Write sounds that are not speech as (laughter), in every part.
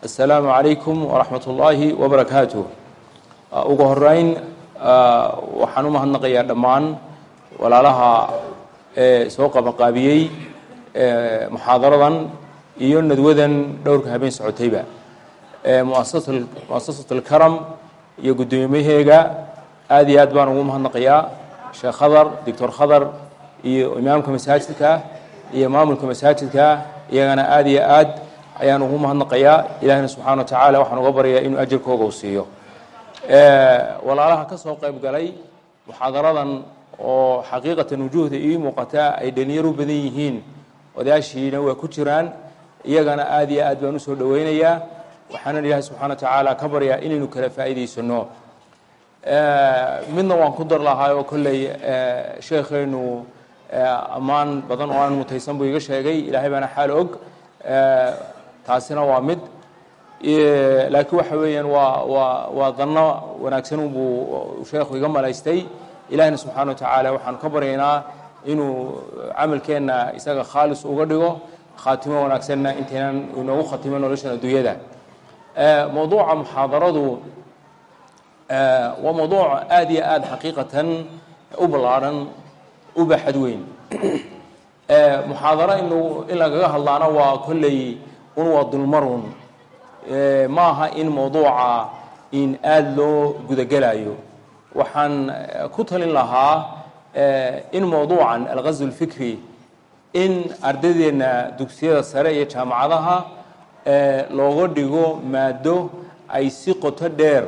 asalaamu calaykum waraxmat ullaahi wabarakaatuh ah, ugu horeyn ah, waxaan u mahadnaqayaa dhammaan walaalaha soo qabanqaabiyey muxaadaradan iyo nadwadan dhowrka habeen socotayba. Muasasat alkaram iyo guddoomiyaheega aad iyo aad baan ugu mahadnaqayaa. Sheekh khadar doctor khadar iyo imaamka masaajidka iyo maamulka masaajidka iyagana aad iyo aad ayaan ugu mahadnaqayaa. Ilahina subxana wa tacaala waxaan uga baryayaa inuu ajarkooga u siiyo. Walaalaha ka soo qayb galay muxaadaradan oo xaqiiqatan wujuuhda ii muuqata ay dhalinyaro badan yihiin. Odayaashiina waa ku jiraan. Iyagana aad iyo aad baan u soo dhoweynayaa waxaanan ilaahay subxana wa tacaala ka baryaa inaynu kala faa'iidaysano midna waan ku dar lahaa oo kolley sheekheenu ammaan badan oo aan mutaysan buu iga sheegay. Ilaahay baana xaal og taasina waa mid laakiin waxa weeyaan waa waa waa danno wanaagsan buu sheekhu iga malaystay. Ilaahina subxaana wa tacaala waxaanu ka baryaynaa inuu camalkeenna isaga khaalis uga dhigo khaatimo wanaagsanna intaynan inoogu khatimo noloshan adduunyada. Mowduuca muxaadaradu waa mowduuc aad iyo aad xaqiiqatan u ballaadhan u baaxad weyn. Muxaadaro in in lagaga hadlaana waa kolley un waa dulmarun ma aha in mowduuca in aada loo gudagelayo waxaan ku talin lahaa in mowduucan alghazw اlfikri in ardaydeena dugsiyada sare iyo jaamacadaha looga dhigo maado ay si qoto dheer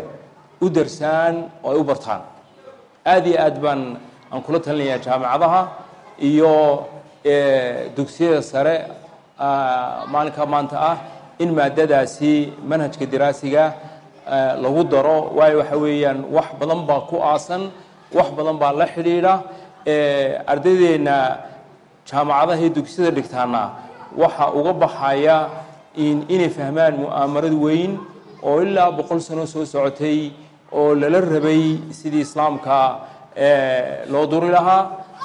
u darsaan oo ay u bartaan. Aada iyo aad baan aan kula talinayaa jaamacadaha iyo dugsiyada sare maalinka maanta ah in maadadaasi manhajka diraasiga lagu daro waayo waxa weeyaan wax badan baa ku aasan wax badan baa la xidhiidha ardaydeena jaamacadaha dugsiyada dhigtaana waxa uga baxaya inay fahmaan mu'aamarad weyn oo ilaa boqol sano soo socotay oo lala rabay sidii islaamka loo duri lahaa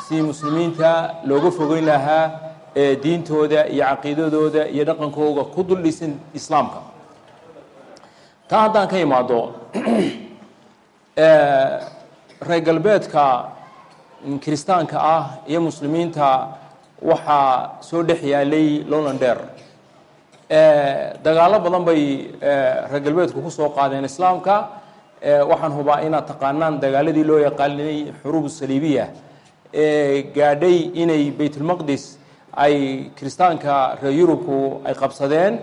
sidii muslimiinta looga fogeyn lahaa diintooda iyo caqiidadooda iyo dhaqankooga ku dul dhisan islaamka. Taa haddaan ka imaado (clears throat) reer galbeedka kiristaanka ah iyo muslimiinta waxaa soo dhex yaalay lowlander dagaalo badan bay reer galbeedku ku soo qaadeen islaamka. Waxaan hubaa inaad taqaanaan dagaaladii loo yaqaanay xuruub saliibiya ee gaadhay inay baytulmaqdis ay kiristaanka reer yurubku ay qabsadeen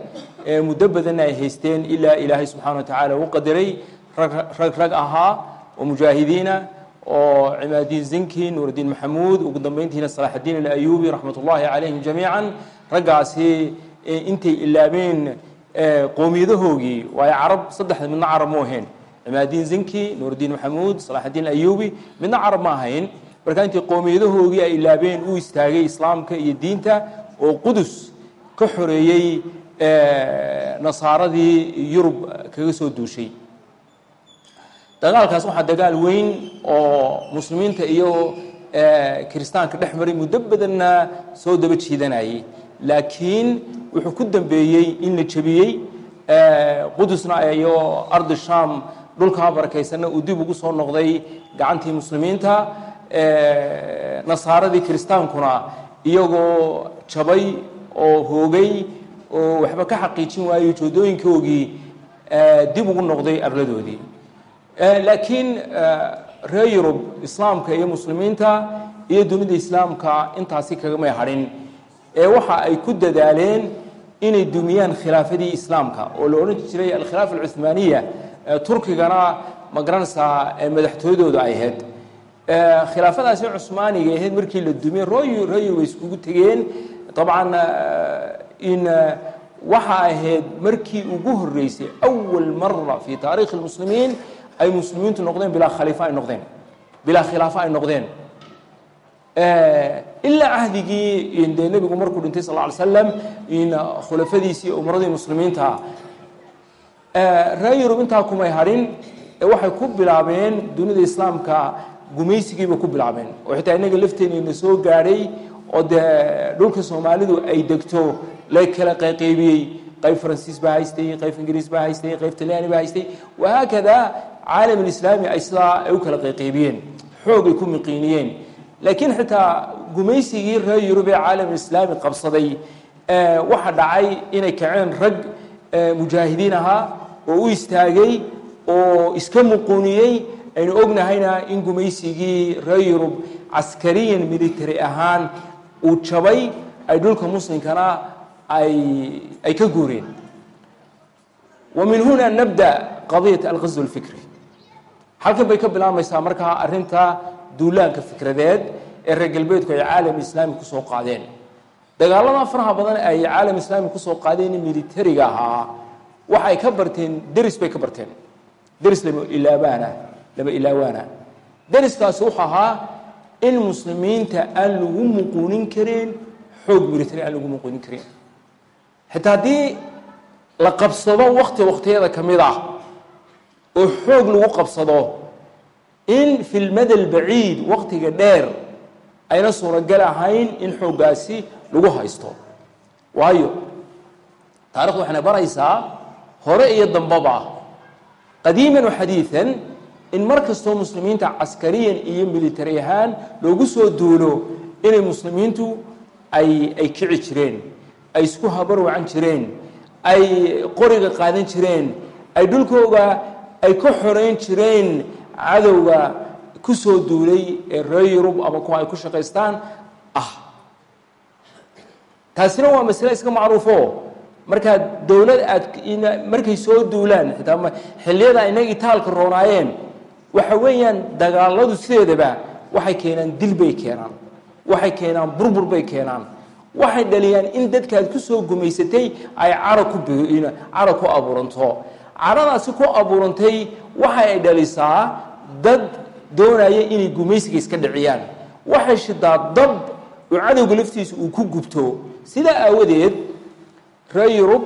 muddo badanna ay haysteen ilaa ilaahay subxana wa tacaala u qadaray rag rag ahaa oo mujaahidiina oo cimaadiin zinki nuurudiin maxamuud ugu dambeyntiina salaaxadiin alayubi raxmat ullahi calayhim jamiican raggaasi intay ilaabeen qoomiyadahoogii waayo carab saddexda midna carab mu ahayn. Cimaadiin zinki nuurudiin maxamuud salaaxadiin ayubi midna carab ma ahayn markaa intay qoomiyadahoogii ay ilaabeen u istaagay islaamka iyo diinta oo qudus ka xoreeyey nasaaradii yurub kaga soo duushay. Dagaalkaas waxaa dagaal weyn oo muslimiinta iyo kiristaanka dhex maray muddo badanna soo daba jiidanayay. Laakiin wuxuu ku dambeeyey in la jebiyey qudusna iyo ardi sham dhulkaa barakaysanna uu dib ugu soo noqday gacantii muslimiinta nasaaradii kiristaankuna iyagoo jabay oo hoogay oo waxba ka xaqiijin waayo joodooyinkoogii dib ugu noqday arladoodii. Laakiin reer yurub islaamka iyo muslimiinta iyo dunida islaamka intaasi kagamay hadhin. Ee waxa ay ku dadaaleen inay dumiyaan khilaafadii islaamka oo la odhan jiray alkhilaafa alcuhmaaniya turkigana ma garanaysaa madaxtooyadooda ay ahayd khilaafadaasi cusmaaniga ahayd markii la dumiyey roy roy way iskugu tegeen. Dabcan in waxa ahayd markii ugu horeysay awal mara fi taarikhi lmuslimiin ay muslimiintu noqdeen bilaa khaliifa ay noqdeen. Bilaa khilaafa ay noqdeen. Ilaa cahdigii dee nebigu markuu dhintay sal ly slam in khulafadiisii umradii muslimiinta. Reer yurub intaa kumay hadhin waxay ku bilaabeen dunida islaamka gumaysigiiba ku bilaabeen. Oo xitaa innaga lafteenina soo gaadhay oo dee dhulka soomaalidu ay degto la kala qayqaybiyey qayb faransiis baa haystay qayb ingiriis baa haystay qayb talyaani baa haystay. Wahaakada caalam alislaami ay sidaa ay u kala qayqaybiyeen xoog ay ku miqiiniyeen. Laakiin xitaa gumaysigii reer yurub ee caalam alislaami qabsaday waxa dhacay inay kaceen rag mujaahidiin ahaa oo u istaagay oo iska muquuniyey aynu ognahayna in gumaysigii reer yurub caskariyan military ahaan uu jabay ay dhulka muslimkana ay ka guureen. Wa min huna nabda qadiyat alqasw alfikri. Halkan bay ka bilaabmaysaa markaa arrinta duulaanka fikradeed ee reer galbeedku ay caalam islaami ku soo qaadeen. Dagaalada faraha badan ay caalam islaami ku soo qaadeen militariga ahaa waxay ka barteen deris bay ka barteen. Deris lama ilaabaana lama ilaawaana deriskaasi wuxuu ahaa in muslimiinta aan lagu muquunin karin xoog military aan lagu muquunin karin. Xitaa haddii la qabsado wakti waktiyada ka mid ah oo xoog lagu qabsado in fi lmada albaciid waktiga dheer ayna suuragal ahayn in xooggaasi lagu haysto. Waayo taarikhdu waxayna baraysaa hore iyo dambaba qadiiman waxadiidan in mar kastoo muslimiinta caskariyan iyo military ahaan loogu soo duulo inay muslimiintu ay ay kici jireen ay isku habarwacan jireen ay qoriga qaadan jireen ay dhulkooga ay ka xoreyn jireen cadowga ku soo duulay ee reer yurub ama kuwa ay ku shaqaystaan ah. Taasina waa masale iska macruufo. Markaa dowlad aad markay soo duulaan xitaa xilliyada inaga itaalka roonaayeen waxa weeyaan dagaaladu sideedaba waxay keenaan dil bay keenaan waxay keenaan burbur bay keenaan. Waxay dhaliyaan in dadkaad ku soo gumaysatay ay cara ku cara ku abuuranto. Caradaasi ku abuurantay waxa ay dhalisaa dad doonaya inay gumaysiga iska dhiciyaan. Waxay shidaa dab oo cadowga laftiisa uu ku gubto. Sidaa aawadeed reer yurub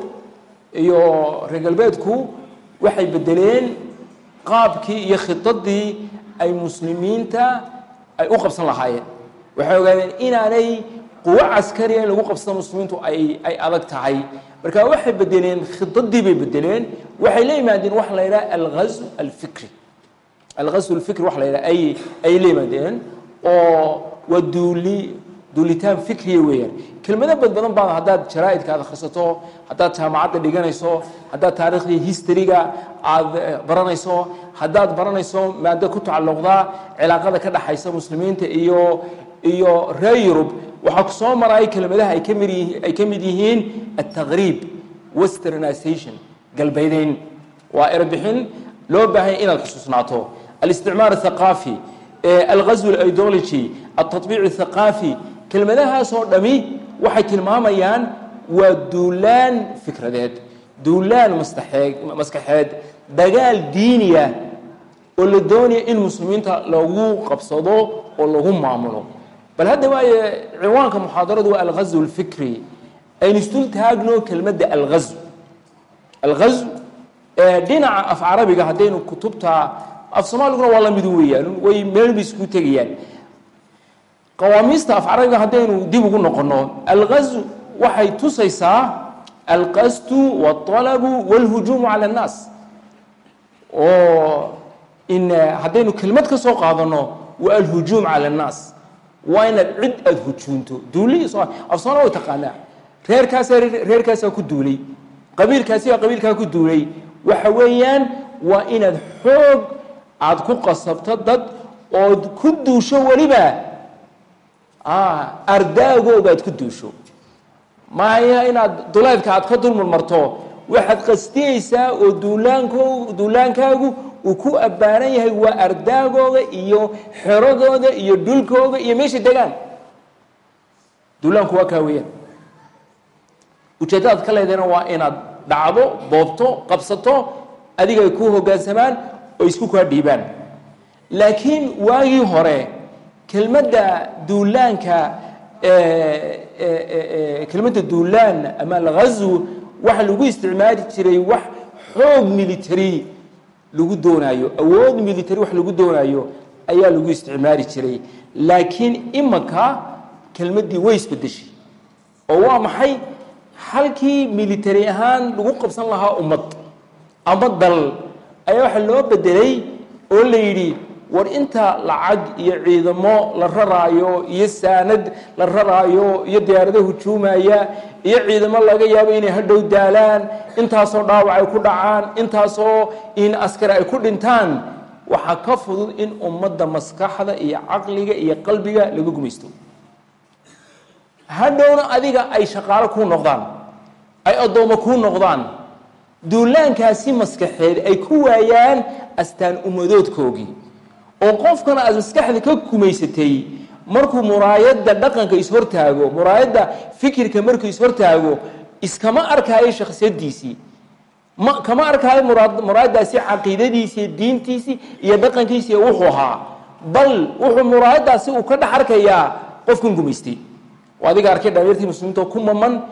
iyo reer galbeedku waxay bedeleen qaabkii iyo khidadii ay muslimiinta ay u qabsan lahaayeen. Waxay ogaadeen inaanay quwo caskariya in lagu qabsado muslimiintu ay ay adag tahay. Marka waxay bedeleen khidadii bay bedeleen waxay la yimaadeen waxa la yidhaha alghazw alfikri. Alghazw alfikri waxa la yidhaha ay ay la yimaadeen oo waa duuli duulitaan fikriya weeyaan. Kelmado bad badan baa haddaad jaraa'idka aad akhrisato haddaad jaamacadda dhiganayso haddaad taariikhdii historyga aad baranayso haddaad baranayso maado ku tacalluqda cilaaqada ka dhaxaysa muslimiinta iyo iyo reer yurub waxaa ku soo maraya kelmadaha ay ka mid yihiin ay ka mid yihiin altaqriib westernization galbaydayn waa erbixin loo baahanya inaad xusuusnaato. Alisticmaar athaqaafi alghazw alideology altatbiic athaqaafi kelmadahaasoo dhami waxay tilmaamayaan waa duulaan fikradeed duulaan mastaxeed maskaxeed dagaal diiniya oo la doonaya in muslimiinta lagu qabsado oo lagu maamulo. Bal hadda waaye ciwaanka muxaadaradu waa alghazw alfikri aynu taagno kelmadda alghazw. Alghazw dhinaca af carabiga haddaynu kutubta af soomaaliguna waa la midu weeyaan way meel bay isku tegayaan qawaamiista af carabiga haddaynu dib ugu noqono alqazu waxay tusaysaa alqastu waalabu walhujuumu cala annaas. Oo in eh, haddaynu kelmad ka soo qaadano waa alhujuum cala annaas. Waa inaad cid aada hujuunto. Duulihiis afsoona way taqaanaa. Reerkaasa reerkaasaa ku duulay. Qabiilkaasiaa qabiilkaa ku duulay. Waxa weeyaan waa inaad xoog aada ku qasabto dad ood ku duusho weliba ardaagooga aad ku duusho. Maya inaad duleedka aad ka dulmurmarto waxaad qastiyeysaa oo duulaanko duulaankaagu uu ku abbaanan yahay waa ardaagooga iyo xeradooda iyo dhulkooga iyo meesha degaan. Duulaanku waa kaa weeyaan. Ujeeddadaad ka leedahayna waa inaad dhacdo boobto qabsato adiga ay ku hoggaansamaan oo isku kaa dhiibaan laakiin waagii hore kelmadda duulaanka kelmadda duulaan ama alghazw waxa lagu isticmaali jiray wax xoog military lagu doonaayo awood military wax lagu doonaayo ayaa lagu isticmaali jiray. Laakiin imanka kelmaddii way isbedeshay oo waa maxay? Halkii military ahaan lagu qabsan lahaa ummad ama dal ayaa waxaa loo bedelay oo la yidhi war inta lacag iyo ciidamo la raraayo iyo saanad la raraayo iyo diyaarado hujuumaya iyo ciidamo laga yaabo inay hadhow daalaan intaasoo dhaawac ay ku dhacaan intaasoo in askari ay ku dhintaan waxaa ka fudud in ummadda maskaxda iyo caqliga iyo qalbiga laga gumaysto. Hadhowna adiga ay shaqaalo kuu noqdaan ay addoommo kuu noqdaan duulaankaasi maskaxeed ay ku waayaan astaan ummadoodkoogii oo qofkana aad maskaxda ka kumaysatay markuu muraayadda dhaqanka ishortaago muraayadda fikirka markuu ishortaago iskama arkaayo shakhsiyadiisii ma kama arkaayo muraayaddaasi caqiidadiisii diintiisii iyo dhaqankiisii wuxuu ahaa. Bal wuxuu muraayaddaasi uu ka dhex arkayaa qofkan gumaystay. Adiga arkay dhalinyartii muslimiinta ku maman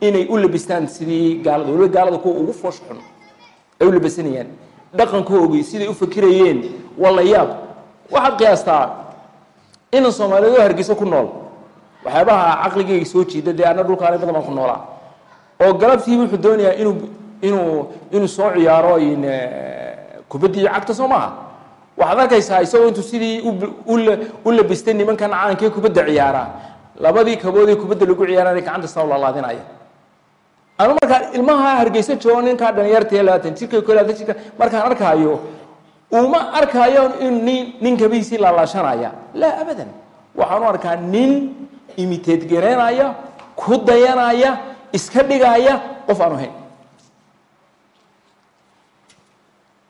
inay u labistaan sidii gaalada waliba gaalada kuwa ugu foosh xun ay u labisanayaan dhaqankoogii siday u fakirayeen waa la yaab waxaad qiyaastaa inan soomaaliyeed oo hargeyso ku nool. Waxyaabaha caqligeyga soo jiida dee ana dhulkaana badan baan ku noolaa. Oo galabtii wuxuu doonayaa inuu inuu inuu soo ciyaaro kubaddii cagta soo maaha. Waxaad arkaysaa isagoo intuu sidii u labistay nimankan caankee kubadda ciyaara. Labadii kaboodee kubadda lagu ciyaarana gacanta saa lalaadinaya anu markaan ilmaha hargeyso joogo ninkaa dhalinyarta labaatan jirka ko labaatan jirka markaan arkaayo uma arkaayo in nin nin kabihiisii laalaashanaya laa abadan. Waxaan u arkaa nin imiteed garaynaya ku dayanaya iska dhigaya qof aanu hayn.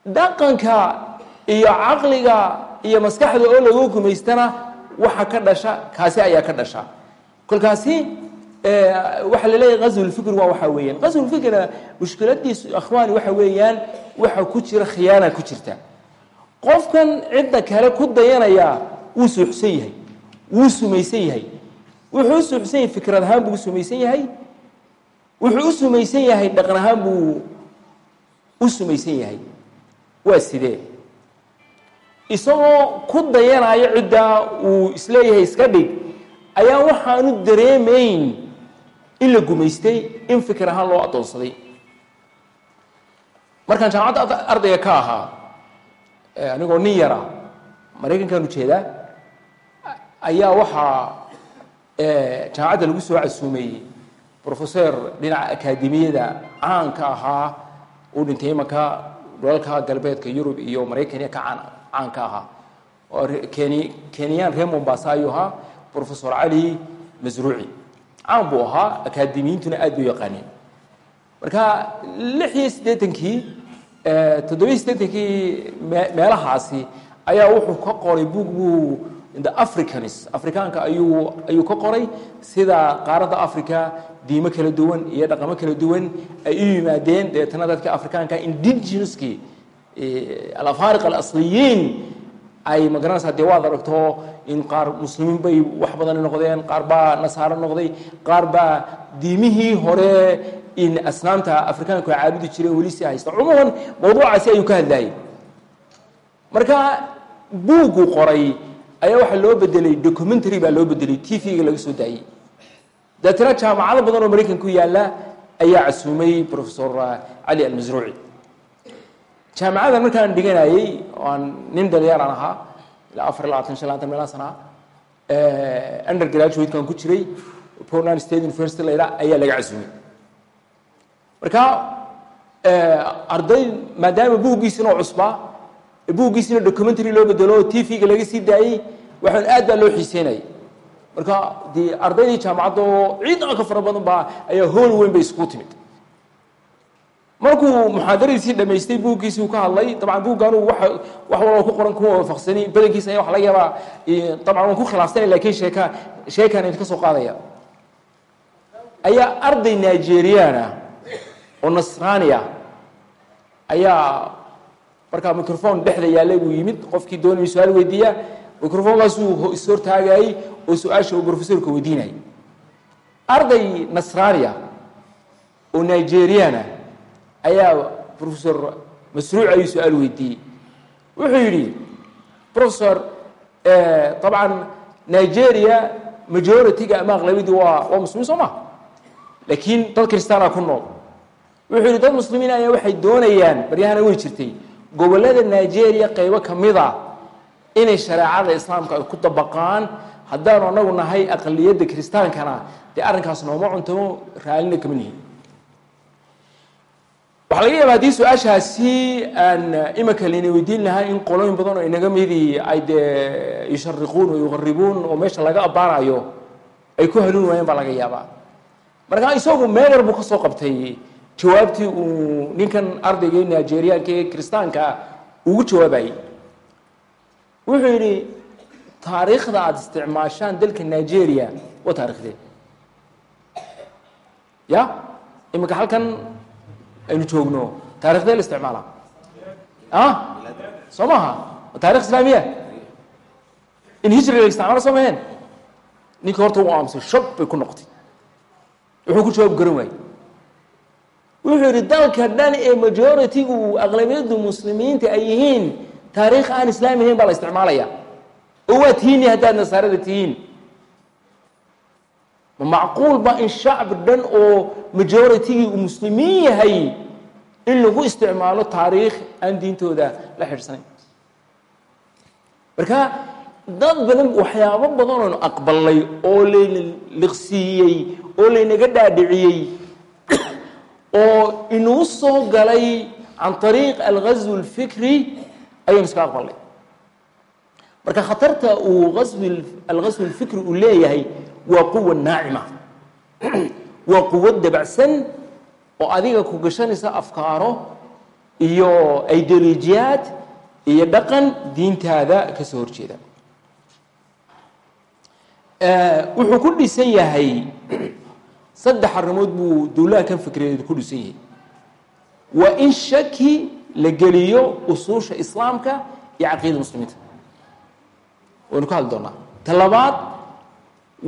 Dhaqanka iyo caqliga iyo maskaxda oo lagu gumaystana waxa ka dhasha kaasi ayaa ka dhasha. Kolkaasi waxaa la leeyahay ghazwulfikr waa waxaa weeyaan. Ghazwulfikra mushkiladiisu akhwaani waxa weeyaan waxa ku jira khiyaana ku jirta qofkan cidda kale ku dayanaya wuu suuxsan yahay wuu sumaysan yahay. Wuxuu u suuxsan yahay fikrad ahaan buu sumaysan yahay. Wuxuu u sumaysan yahay dhaqan ahaan buu u sumaysan yahay. Waa sidee? Isagoo ku dayanayo ciddaa uu is leeyahay iska dhig ayaa waxaanu dareemayn in la gumaystay in fikir ahaan loo addoonsaday markaan jaamacadda ardayga ka ahaa anigoo nin yara maraykankan u jeedaa ayaa waxaa jaamacadda lagu soo casuumeeyey professor dhinaca akaademiyada caanka ahaa uu dhintay imanka dhulalka galbeedka yurub iyo maraykaniya ka caan caanka ahaa. Oo keni kenyaan reer mombasa ayuu ahaa professor cali masruuci. Caan buu ahaa akaademiyiintuna aad u yaqaaneen. Marka lix iyo siddeetankii toddobiyo siddeetankii meelahaasi ayaa wuxuu ka qoray bug buu the africans afrikaanka ayuu ayuu ka qoray sida qaaradda africa diimo kala duwan iyo dhaqamo kala duwan ay u yimaadeen deetana dadka afrikaanka indigenouski alafaariq alasliyiin ay ma garanaysaa dee waad aragto in qaar muslimiin bay wax badan noqdeen qaar baa nasaaro noqday qaar baa diimihii hore in asnaamta afrikaanku caabudi jireen weli si haysta. Cumuuman mawduucaasi ayuu ka hadlayay marka buuggu qoray ayaa waxaa loo bedelay documentary baa loo bedelay t v-ga laga soo daayey deetana jaamacado badan oo maraykan ku yaalla ayaa casuumay professor cali almasruuci. Jaamacadan markaan dhiganayey oo aan nin dhalinyaraan ahaa ilaa afar labaatan shan labaatan meelaha sana under graduatekan ku jiray portland state university la yidhaha ayaa laga casuumay marka arday maadaama buuggiisina oo cusbaa buuggiisina documentary loo bedelo t v-ga laga sii daayey waxaan aad baa loo xiiseynayay. Marka dee ardaydii jaamacadda oo ciidan ka fara badan baa ayaa hool weyn bay iskugu timid. Markuu muxaadaradiisii dhamaystay buuggiisii uu ka hadlay dabcan buuggaanu wa wax walba ku qoran kuma waafaqsani badankiisa ayaa waxa laga yaabaa dabcan waan ku khilaafsanay lakiin sheeka sheekaan idinka soo qaadaya. Ayaa arday nigeriana oo nasraani ah ayaa markaa microfone dhexda yaallay buu yimid. Qofkii doonayay su'aal weydiiya microfonkaasuu is hortaagayey oo su'aasha uu professorka weydiinayay. Arday nasraani oo nigeriana ayaa professor masruuc ayuu su'aal weydiiyey. Wuxuu yidhi professor dabcan nigeria majority-ga ama aqlabidii waa waa muslimiin soo ma? Laakiin dad kristaana ku nool wuxuu yidhi dad muslimiin ayaa waxay doonayaan. Baryahana way jirtay gobollada nigeria qaybo ka mid a inay shareecada islaamka ay ku dabaqaan haddaanu anagu nahay aqliyadda kiristaankana dee arrinkaas nooma cuntamo raallina kama nihin waxaa laga yaaba haddii su'aashaasi aan imika layna weydiin lahaa in qolooyin badan oo inaga midii ay dee yushariquun oo yuqaribuun oo meesha laga abbaanayo ay ku hanuun waayeen baa laga yaabaa. Markaa isagu meegar buu ka soo qabtay jawaabtii uu ninkan ardayga nigeriyaanka ee kiristaanka ugu jawaabayey wuxuu yidhi taariikhda aada isticmaashaan dalka nigeria waa taariikhdee. Ya? Iminka halkan aynu joogno taarikhdee la isticmaala? A soo maha waa taarikh islaamiya? In hijri la isticmaalo soo maheen? Ninka horta u aamusay shog bay ku noqotay. Wuxuu ku jawaab garan waayey wuxuu yidhi dalka dhan ee majority-gu aqlabiyadu muslimiinta ay yihiin taariikh aan islaami ahayn baa la isticmaalaya. Oo waa tihiini haddaad nasaarada tihiin. Ma macquul ba in shacbi dhan oo majority-gii uu muslimiin yahay in lagu isticmaalo taariikh aan diintooda la xidhsanayn marka dad badan waxyaabo badan aqbalnay oo layna liqsiiyey oo laynaga dhaadhiciyey oo inuu soo galay can ariiq alghasw اlfikri ayuu iska aqbalnay marka khatarta uu alghasw اlfikri uu leeyahay waa quwa naacima (clears throat) waa quwo dabacsan oo adiga ku gashanaysa afkaaro iyo ideolojiyaad iyo dhaqan diintaada ka soo horjeeda. (clears throat) Eh, wuxuu ku dhisan yahay (clears throat) saddex arrimood buu dowlaha kan fikreed ku dhisan yahay. Waa in shaki la geliyo usuusha islaamka iyo caqiida muslimiinta. Waynu ka hadli doonaa. Ta labaad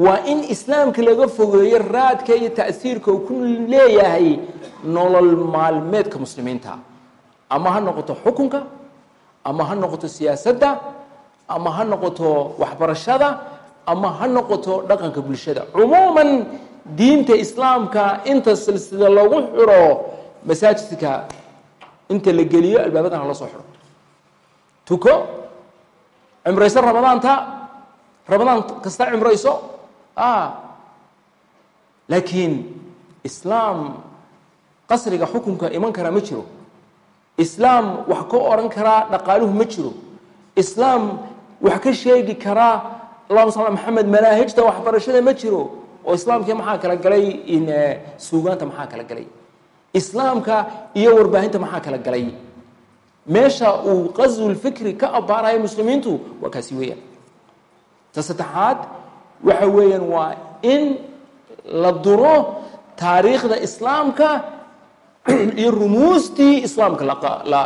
waa in islaamka laga fogeeyo raadka iyo ta'siirka uu ku leeyahay nolol maalmeedka muslimiinta. Ama ha noqoto xukunka ama ha noqoto siyaasadda ama ha noqoto waxbarashada ama ha noqoto dhaqanka bulshada. Cumuuman diinta islaamka inta silsida lagu xiro masaajidka inta la geliyo albaabadan hala xiro. Tuko cimrayso ramadaanta ramadaan kasta cimrayso laakiin islaam qasriga xukunka iman karaa ma jiro. Islaam wax ka oran karaa dhaqaaluhu ma jiro. Islaam wax ka sheegi karaa allahuma sal maxamed manaahijta waxbarashada ma jiro oo islaamkii maxaa kala galay suugaanta maxaa kala galay? Islaamka iyo warbaahinta maxaa kala galay? Meesha uu qaswulfikri ka abbaarayo muslimiintu waa kaasi weeyaan. Ta saddexaad waxa weeyaan waa in la duro taariikhda islaamka (clears throat) iyo rumuustii islaamka la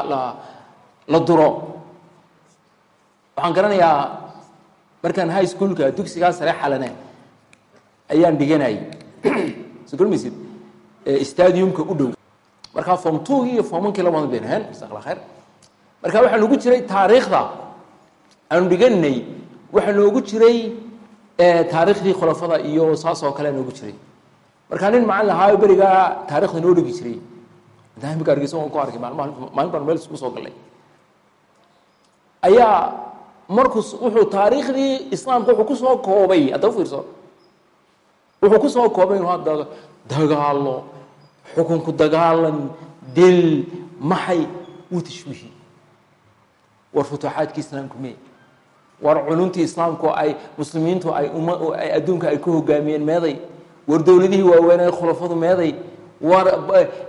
la duro. Waxaan garanayaa markaan high schoolka dugsigaa sare xalane ayaan dhiganayay (clears throat) soo garmaysid stadiumka u dhow. Markaa form twogii iyo formankii labadan bayn ahayn jasak la khayr. Marka waxaa noogu jiray taariikhda aanu dhiganay. Waxaa noogu jiray taariikhdii khulafada iyo saas oo kale noogu jiray. Markaa nin macalin ahaayo berigaa taarikhda noo dhigi jiray. Intaa imika argeysa waan ku arkay. Maalmaha maalin baan meel isku soo gallay ayaa markuu wuxuu taariikhdii islaamka wuxuu ku soo koobay. Hadda u fiirso wuxuu ku soo koobay hadda dagaalo xukunku dagaalan dil maxay wuu tashwiihi war futuuxaadkii islaamku mee war culuntii islaamku ay muslimiintu ay adduunka ay ku hogaamiyeen meeday? War dowladihii waaweynay khulafadu meeday? War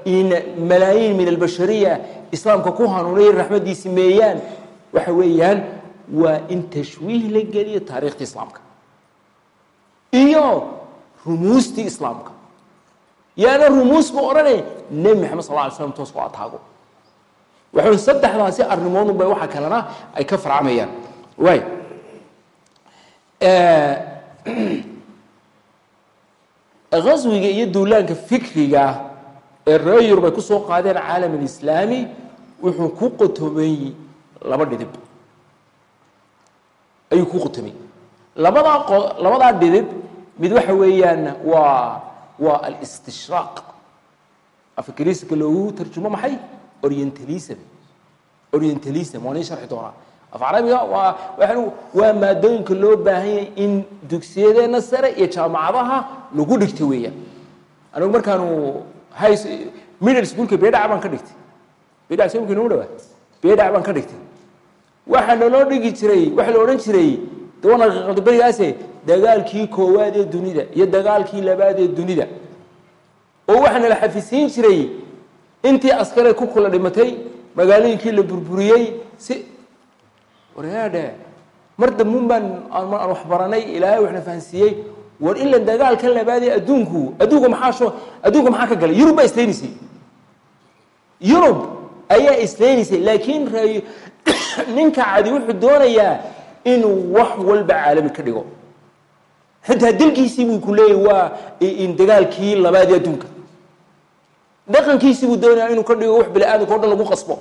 in malaayiin min albashariya islaamka ku hanuunayay raxmaddiisi meeyaan? Waxa weeyaan waa in tashwiih la geliyo taariikhda islaamka. Iyo rumuustii islaamka. Yaana rumuus buu odhanay nebi maxamed sal alay slam toos ku ataago. Waxau saddexdaasi arrimoodun bay waxa kalena ay ka farcamayaan. Waay (clears throat) gaswiga iyo duulaanka fikriga ee reer yurub ay ku soo qaadeen caalam alislaami wuxuu ku qotomay laba dhidib. Ayuu ku qotomay labadaa labadaa dhidib mid waxa weeyaan waa waa alistishraaq. Afgariiska loogu tarjumo maxay? Orientalism. Orientalism waa nii sharxi doonaa af carabiga waa waa waa maadooyinka loo baahan yahay in dugsiyadeenna sare iyo jaamacadaha lagu dhigto weeyaan. Anigu markaanu high middle schoolka beedhac baan ka dhigtay. Beedhac sawirka inoo dhawaa beedhac baan ka dhigtay. Waxaa naloo dhigi jiray waxaa la odhan jiray dawana berigaase dagaalkii koowaad ee dunida iyo dagaalkii labaad ee dunida. Oo waxaa nala xafisiin jiray intii askare ku kula dhimatay magaalooyinkii la burburiyey si waryaadhe mar dambuun aan wax ilaahay waxna fahansiiyey war ila dagaalka labaad ee adduunku adduunka maxaa maxaa ka galay? Yurub baa islaynaysay yurub ayaa islaynaysay laakiin (coughs) ninka cadi wuxuu doonayaa inuu wax walba caalami ka dhigo xitaa dilkiisii buu ku leeyahy waa dagaalkii labaad ee adduunka. Dhaqankiisii buu doonayaa inuu ka dhigo wax bini aadamka o dhan lagu qasbo.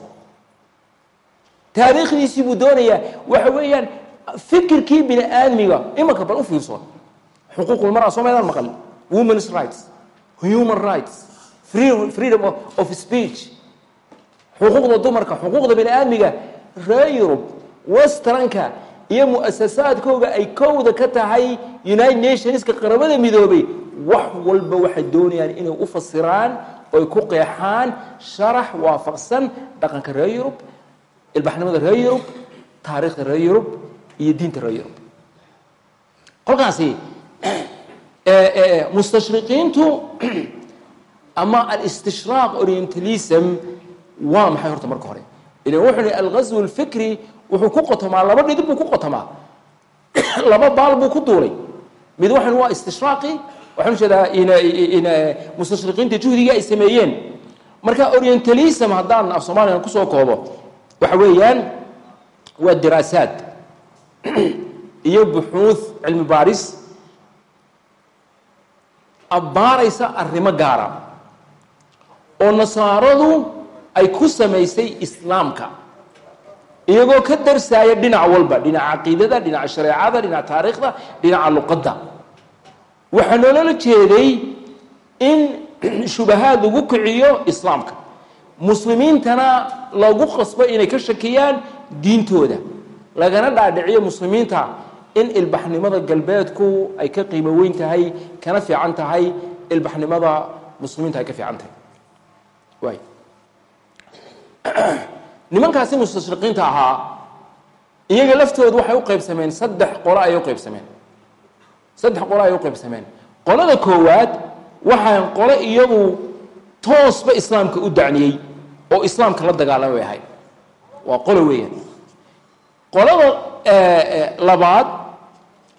Taariikhdiisii buu doonayaa waxa weeyaan fikirkii bini aadmiga imanka bal u fiirso xuquuqulmara soo maydaan maqal womens rights human rights freedom of speech. Xuquuqda dumarka xuquuqda bini aadmiga reer yurub westranka iyo mu'asasaadkooga ay kowda ka tahay united nationska qaramada midoobay wax walba waxay doonayaan inay u fasiraan oy ku qeexaan sharax waafaqsan dhaqanka reer yurub ilbaxnimada reer yurub taariikhda reer yurub iyo diinta reer yurub. Kolkaasi (clears throat) mustashriqiintu (clears throat) ama alistishraaq orientalism waa maxay horta marka hore? Ilan wuxuu hi alghazw alfikri wuxuu ku qotomaa laba dhidib buu ku qotomaa. (coughs) Laba baal buu ku duulay. Mid waxan waa istishraaqi waxaan u jeedaa in mustashriqiinta juhdigii ay sameeyeen. Marka orientalism haddaan af soomaaliya ku soo koobo waxa weeyaan waa diraasaad (clears throat) iyo buxuuth cilmi baaris. Abbaaraysa arrimo gaara. Oo nasaaradu ay ku samaysay islaamka iyagoo ka darsaaya dhinac walba dhinaca caqiidada dhinaca shareecada dhinaca taariikhda dhinaca luqadda. Waxaa noolala jeeday in (clears throat) shubahaad lagu kiciyo islaamka. Muslimiintana lagu qasbo inay ka shakiyaan diintooda. Lagana dhaadhiciyo muslimiinta in ilbaxnimada galbeedku ay ka qiimo weyn tahay kana fiican tahay ilbaxnimada muslimiinta ay ka fiican tahay (clears throat) nimankaasi mustashriqiinta ahaa iyaga laftoodu waxay u qaybsameen saddex qolo ayay u qaybsameen. Saddex qolo ayay u qaybsameen. Qolada koowaad waxaan qolo iyadu toosba islaamka u dacniyey oo islaamka la dagaalama bay ahayd waa qolo weeyaan. Qolada labaad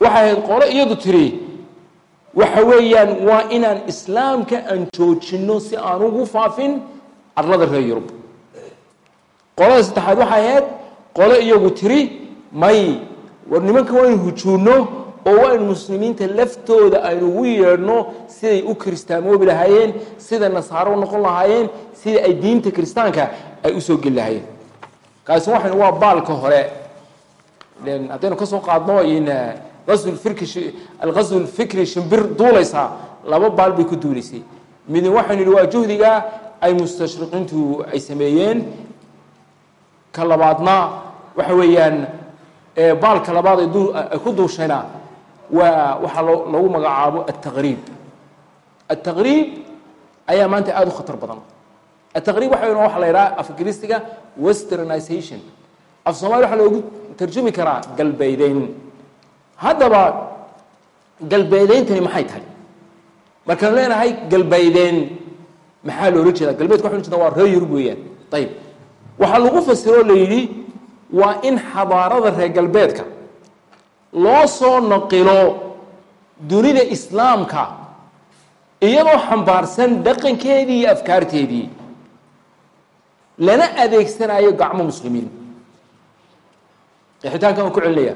waxay ahayd qolo iyadu tiri waxa weeyaan waa inaan islaamka aan joojinno si aan ugu faafin arlada reer yurub qolada saddexaad waxay ahayd qolo iyagu tiri may war nimanka waa ynu hujuunno oo waa ynu muslimiinta laftooda aynu ugu yeedhno siday u kiristaamoobi lahaayeen siday nasaaro noqon lahaayeen sida ay diinta kiristaanka ay u soo geli lahaayeen. Kaasi waxaynu waa baalka hore. Haddaynu ka soo qaadno in aswfikri alghasw lfikri shimbir duulaysaa laba baal bay ku duulaysay. Midin waxaynu yidhi waa juhdiga ay mustashriqiintu ay sameeyeen ka labaadna waxa weeyaan baalka labaad ay ku duushayna waa waxaa lagu magacaabo altaqriib altaqriib ayaa maanta aada u khatar badan. Ataqriib waxa waxa la yidhaha af ingiriisiga westernization. Af soomaliya waxaa loogu tarjumi karaa galbeedeyn. Haddaba galbeedeyntani maxay tahay? Markaan leenahay galbeydeen maxaa loola jeedaa? Galbeedka waxan jeeda waa reer yurub weeyaan. Ayib waxaa lagu fasiroo la yidhi waa in xadaarada reer galbeedka loo soo naqilo dunida islaamka iyadoo xambaarsan dhaqankeedii iyo afkaarteedii. Lana adeegsanayo gacmo muslimiin. Qixitaankan ku celinaya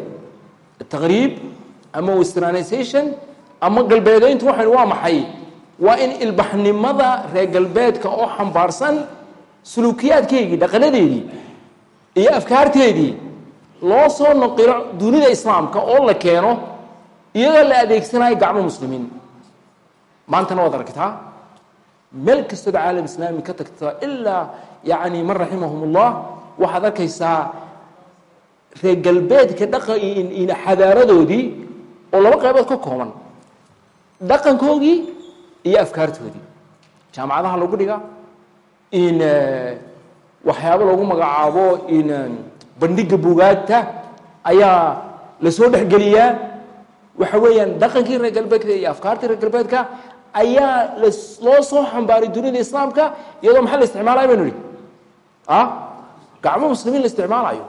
ataqriib ama westernization ama galbeedeyntu waxayn waa maxay? Waa in ilbaxnimada reer galbeedka oo xambaarsan suluukiyaadkeygii dhaqanadeedii iyo afkaarteedii loo soo naqilo dunida islaamka oo la keeno iyadoo la adeegsanayo gacmo muslimiin. Maantana waad aragtaa meel kastood caalam islaami ka tagta ilaa yani man raximahum ullah waxaad arkaysaa reer galbeedka dhaqan xadaaradoodii oo laba qaybood ka kooban dhaqankoogii iyo afkaartoodii. Jaamacadaha lagu dhiga in waxyaabo lagu magacaabo in bandhiga bugaagta ayaa la soo dhexgeliyaa. Waxa weeyaan dhaqankii reer galbeedka iyo afkaartii reer galbeedka ayaa loo soo xambaaray dunida islaamka iyadoo maxaa la isticmaalaya baynu ihi a gacmo muslimiin la isticmaalayo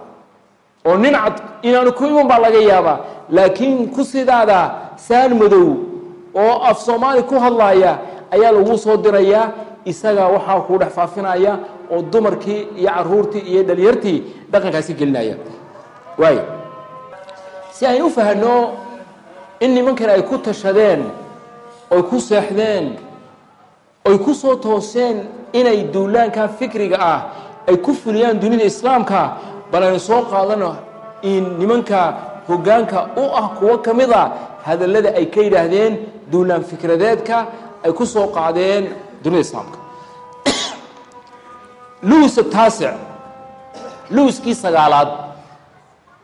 oo nin cad inaanu ku iman baa laga yaabaa. Laakiin ku sidaada saan madow oo af soomaali ku hadlaaya ayaa lagu soo dirayaa isagaa waxaa kuu dhex faafinaya oo dumarkii iyo caruurtii iyo dhalinyartii dhaqankaasi gelinaya. Waay si aynu u fahanno in nimankan ay ku tashadeen oy ku seexdeen oy ku soo tooseen inay duulaanka fikriga ah ay ku fuliyaan dunida islaamka bal aynu soo qaadano in nimanka hoggaanka u ah kuwo ka mid a hadallada ay ka yidhaahdeen duulaan fikradeedka ay ku soo qaadeen dunida islaamka luwis taasic luwiskii sagaalaad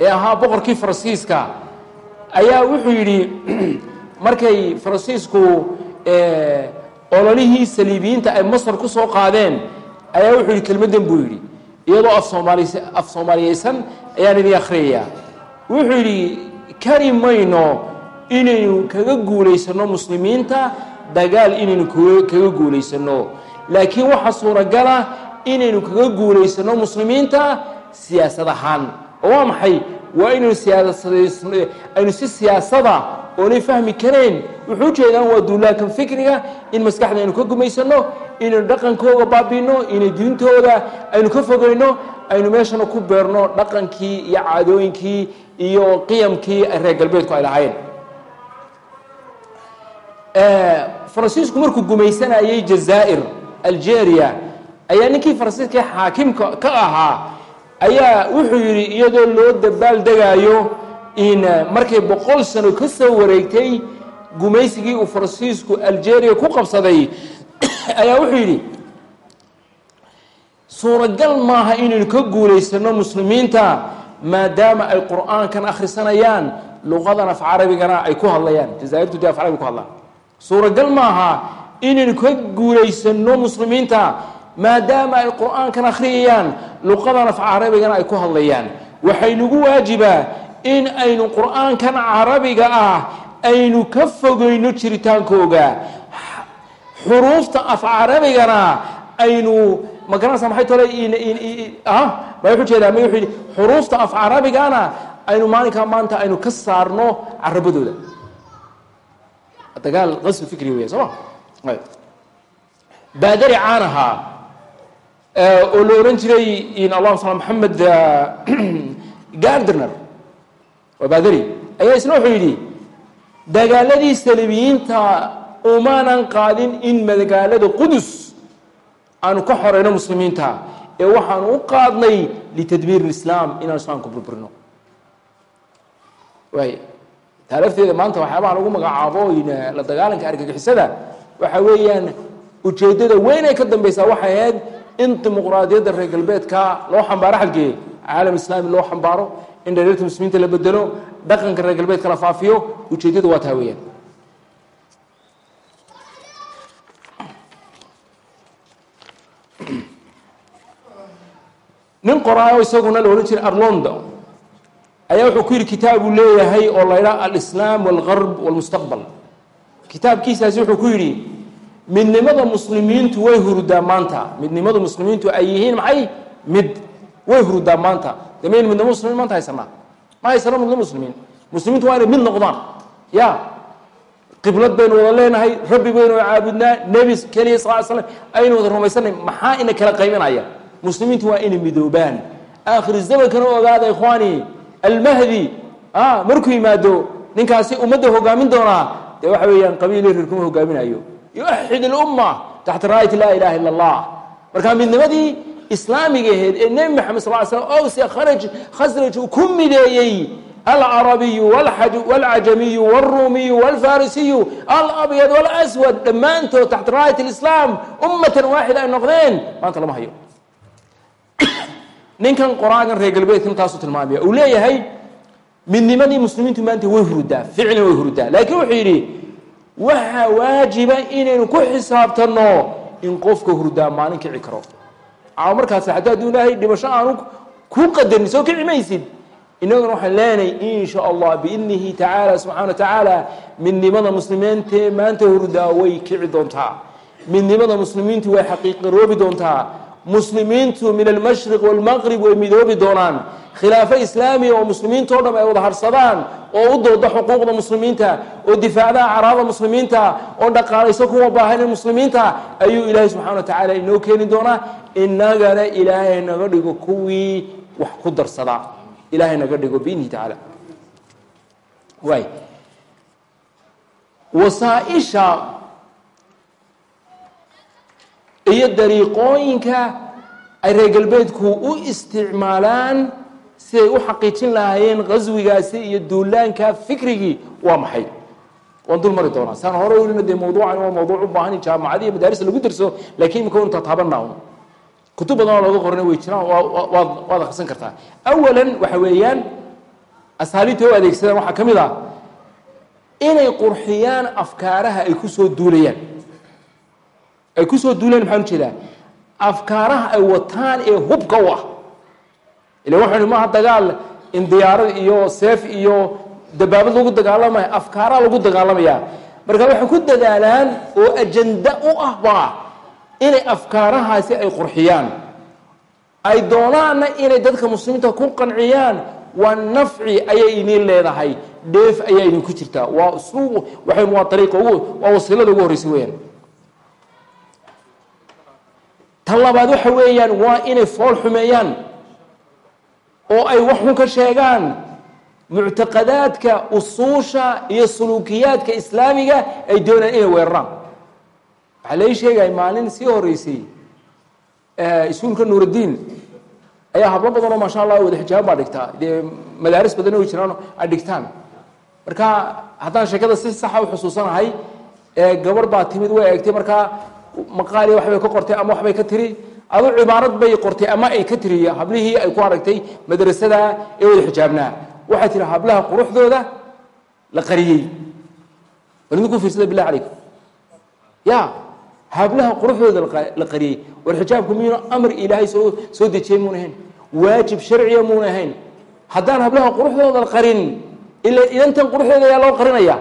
ee ahaa boqorkii faransiiska ayaa wuxuu yidhi markay faransiisku ololihii saliibiyiinta ay masar ku soo qaadeen ayaa wuxuu yidhi kelmaddan buu yidhi iyadoo af soomaali af soomaaliyeysan ayaan idin akhriyayaa wuxuu yidhi kari mayno inaynu kaga guulaysanno muslimiinta dagaal inaynu kaga guulaysanno laakiin waxaa suuragala inaynu kaga guulaysanno muslimiinta siyaasad ahaan. Oo waa maxay? Waa inaynu siyaasad aynu si siyaasada oonay fahmi kareen. Wuxuu ujeedaan waa duulaankan fikriga in maskaxda aynu ka gumaysanno inaynu dhaqankooga baabiino inay diintooda aynu ka fogeyno aynu meeshana ku beerno dhaqankii iyo caadooyinkii iyo qiyamkii reer galbeedku ay lahaayeen. Faransiisku markuu gumaysanayay jazaa'ir algeria ayaa ninkii faransiiska xaakimka ka ahaa ayaa wuxuu yidhi iyadoo loo dabaal degaayo in markay boqol sano ka soo wareegtay gumaysigii uu faransiisku algeria ku qabsaday (coughs) ayaa wuxuu yidhi suuragal maaha inaynu ka guulaysanno muslimiinta maadaama ay qur'aankan akhrisanayaan luqadan af carabigana ay ku hadlayaan. Jazaairtu dee af carabi ku hadlaan. Suuragal maaha inaynu ka guulaysanno muslimiinta maadaama ay qur'aankan akhriyayaan luqadan af carabigana ay ku hadlayaan. Waxaynugu waajibaa in aynu qur'aankan carabiga ah aynu ka fogeyno jiritaankooga. Xuruufta af carabigana aynu ma garanaysaa maxay tole yidhi xuruufta af carabigana aynu maalinkaa maanta aynu ka saarno carabadooda. Dagaal qasbi fikri weya soo ma? Baadari caanaha oo la ohan jiray in allahuma sala maxamed (clears throat) gardner waa baadari ayaa isna wuxuu yidhi dagaaladii salibiyiinta umaanan qaadin in magaalada qudus aanu ka xoreyno muslimiinta ee waxaanu u qaadnay litadbiir اlislaam inaan islaamka burburino waay taa maanta waxyaabaha lagu magacaabo la dagaalanka argagixisada waxa weeyaan ujeeddada weyn ay ka dambeysaa waxay ahayd in dimuqraadiyadda reer galbeedka loo xambaaro xalgee caalam islaami loo xambaaro in dhareerta muslimiinta la bedelo dhaqanka reer galbeedka la faafiyo ujeeddadu waa taa weeyaan nin qoraayo isaguna la odhan jiray arlondo ayaa wuxuu ku yidhi kitaabuu leeyahay oo la ydhaha alislaam walgarb walmustaqbal. Kitaabkiisaasi wuxuu ku yidhi midnimada muslimiintu way hurudaa maanta. Midnimada muslimiintu ay yihiin maxay? Mid. Way hurudaa maanta. De mayn midnimo muslimiin maanta haysanaa? Ma haysano midnimo muslimiin? Muslimiintu waa inay mid noqdaan. Ya. Qiblad baynu wada leenahay rabbi baynu caabudnaa nebi keliya sal l slam aynu wada rumaysanay maxaa ina kala qaybinaya? Muslimiintu waa inay midoobaan. Aakhir zamankana ogaada ikhwaani almahdi markuu yimaado ninkaasi ummadda hogaamin doonaa. Dee waxa weeyaan qabiili reer kuma hogaaminayo yuaxid ilumma taxta raayati laa ilaha illa allah marka midnimadii islaamiga aheyd ee nebi maxamed sal l slam owse kharaj khasraj uu ku mideeyey alcarabiyu wاlcajamiyu wاlruumiyu wاlfarisiyu alabyad wاlaswad dhammaantood taxta raayat اlislaam ummatan waaxida ay noqdeen maanta lama hayo ninkan qoraagan reer galbeedkan taasuu tilmaamaya uu leeyahay midnimadii muslimiintu maanta way hurudaa ficlan way hurudaa laakiin wuxuu yidhi waxaa waajiba inaynu ku xisaabtanno in qofka hurdaa maalin kici karo. A markaas haddii hadduu ilaahay dhimasho aanu ku qadarin soo kici maysid. Inaguna waxaan leenahay in sha allah biidnihi tacaala subxana wa tacaala midnimada muslimiintee maanta hurdaa way kici doontaa. Midnimada muslimiintu way xaqiiqaroobi doontaa muslimiintu min almashriq walmaqrib way midoobi doonaan. Khilaafo islaamiya oo muslimiintao dham ay wada harsadaan oo u dooda xuquuqda muslimiinta oo difaacda acraada muslimiinta oo dhaqaalayso kuwa baahanin muslimiinta ayuu ilaahay subxana wa tacaala inoo keeni doonaa. Inagana ilaahay naga dhigo kuwii wax ku darsada. Ilahay naga dhigo biidnihi tacaala waay wasaaisha iyo dariiqooyinka ay reer galbeedku u isticmaalaan siday u xaqiijin lahaayeen qaswigaasi iyo duulaanka fikrigii waa maxay? Waan dul mari doonaa. Saan hore ulina dee mawduucan waa mawduuc u baahan jaamacada iyo madaaris lagu darso laakiin imika intaa taabanaa un kutub badan oo looga qorana way jiraan waad akhrisan kartaa. Awalan waxa weeyaan asaaliibta u adeegsadaan waxaa ka mid ah inay qurxiyaan afkaaraha ay ku soo duulayaan ay ku soo duulayaan maxaan u jeedaa afkaaraha ay wataan ee hubka u ah. Ila waxanu maaha dagaal in diyaarad iyo seef iyo dabaabad lagu dagaalamaya afkaaraa lagu dagaalamaya marka waxay ku dadaalaan oo ajanda u ah baa inay afkaarahaasi ay qurxiyaan. Ay doonaanna inay dadka muslimiinta ku qanciyaan waa nafci ayay idin leedahay dheef ayaa idinku jirtaa. Waa usluub waxayn waa ariiqa ugu waa wasiilada ugu horreysa weeyaan tan labaad waxa weeyaan waa inay fool xumeeyaan oo ay wax xun ka sheegaan muctaqadaadka usuusha iyo suluukiyaadka islaamiga ay doonayaan inay weeraraan. Waxaa lai sheegaya maalin sii horeysay iskuulka nuuraddiin ayaa hablo badan oo maasha allah wada xijaaba baa dhigtaa. Dee madaaris badan oo jiraan ay dhigtaan. Marka haddaan sheekada si saxa u xusuusanahay gabarh baa timid way eegtay. Markaa maqaaliya waxbay ka qortay ama waxbay ka tiri? Adu cibaarad bay qortay ama ay ka tiri hablihii ay ku aragtay madrasada ee wada xijaabnaa. Waxay tihi hablaha quruxdooda la qariyey. Bal idinku fiirsada billah calaykum. Ya hablaha quruxdooda la qariyey. War xijaabku miyuna amar ilaahay soo soo dejiyey muuna ahayn? Waajib sharciya muuna ahayn? Haddaan hablaha quruxdooda la qarin ila idantan quruxdooda ayaa loo qarinaya?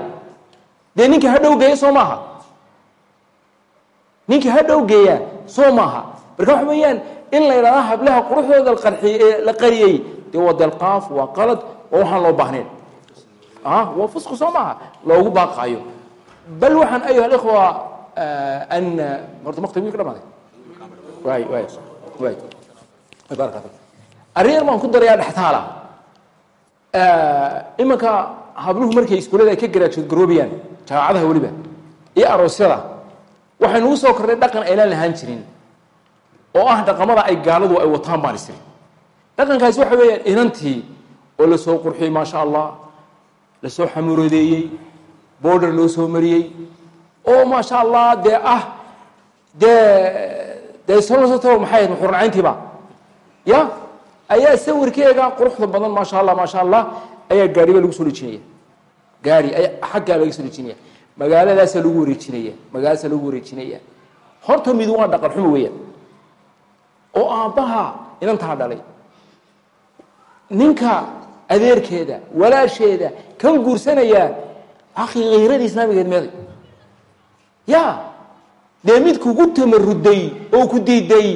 Dee ninka ha dhow geeya soo maaha ninka ha dhow geeya soo maaha. Marka waxa weeyaan in la yidhahda hablaha quruxdooda la qariyey dee waa delqaaf waa qalad waa waxaan loo baahnayn. Waa fusqu soo maaha loogu baaqaayo. Bal waxaan ayuha alikhwa an horta maktab ka dhamaaday waay waay waay baaraka arrin yar baan ku darayaa dhextaala. Imanka habluhu markay iskuullada ay ka garaajood garoobayaan jaamacadaha weliba iyo aroosyada waxay nagu soo kordhay dhaqan aynaan lahaan jirin oo ah dhaqamada ay gaaladu ay wataan baan isiri dhaqankaasi waxa weeyaan inantii oo la soo qurxiyey maasha allah la soo xamuuradeeyey border loo soo mariyey oo maasha allah dee ah dee dee soto maxay muxurnacayntiiba ya ayaa sawirkeega quruxda badan maasha allah maasha allah ayaa gaariba lagu soo dhejinaya gaari ayaa xaggaa laga soo dhejinaya magaaladaasaa lagu wareejinaya magaaladaasaa lagu wareejinaya horta mid waa dhaqan xumo weeyaan. Oo aabbaha inantaa dhalay. Ninka adeerkeeda walaasheeda kan guursanaya akhi hayradii islaamigeed meeday. Ya dee mid kugu tamaruday oo ku diiday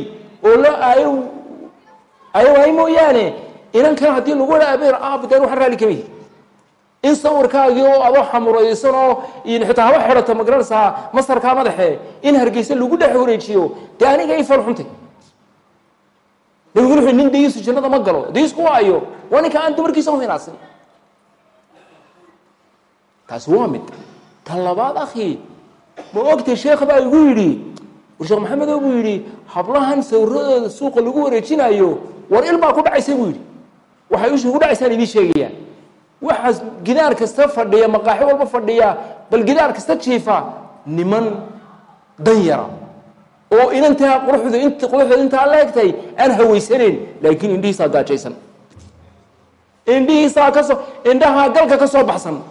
oo la ayo ayo waay mooyaane inan kan haddii lagu ha abeer aabadeen waxaan raalli in sawirkaagii oo adoo xamuraysan oo xitaa haba xidhato ma garanaysaa masarkaa madaxe in hargeysa lagu dhex wareejiyo dee aniga i fal xuntay. Nabiguna wuxu nin dayisu jannada ma galo dayisku waayo waa ninka aan dumarkiisa uhinaasin taasi waa mid. Ta labaad akhi ma ogtay sheekh baa igu yidhi sheekh maxamedo buu yidhi hablahan sawiradooda suuqa lagu wareejinayo war il baa ku dhacaysa buu yidhi. Waxay ishu ku dhacaysaan idiin sheegayaan waxaas gidaar kasta fadhiya maqaaxi walba fadhiya bal gidaar kasta jiifa niman dan yara. Oo inantaa quruxdu int quruxdu intaa leegtay aan hawaysanayn laakiin indhihiisaa gaajaysan indhihiisaa ka soo indhahaa galka ka soo baxsan.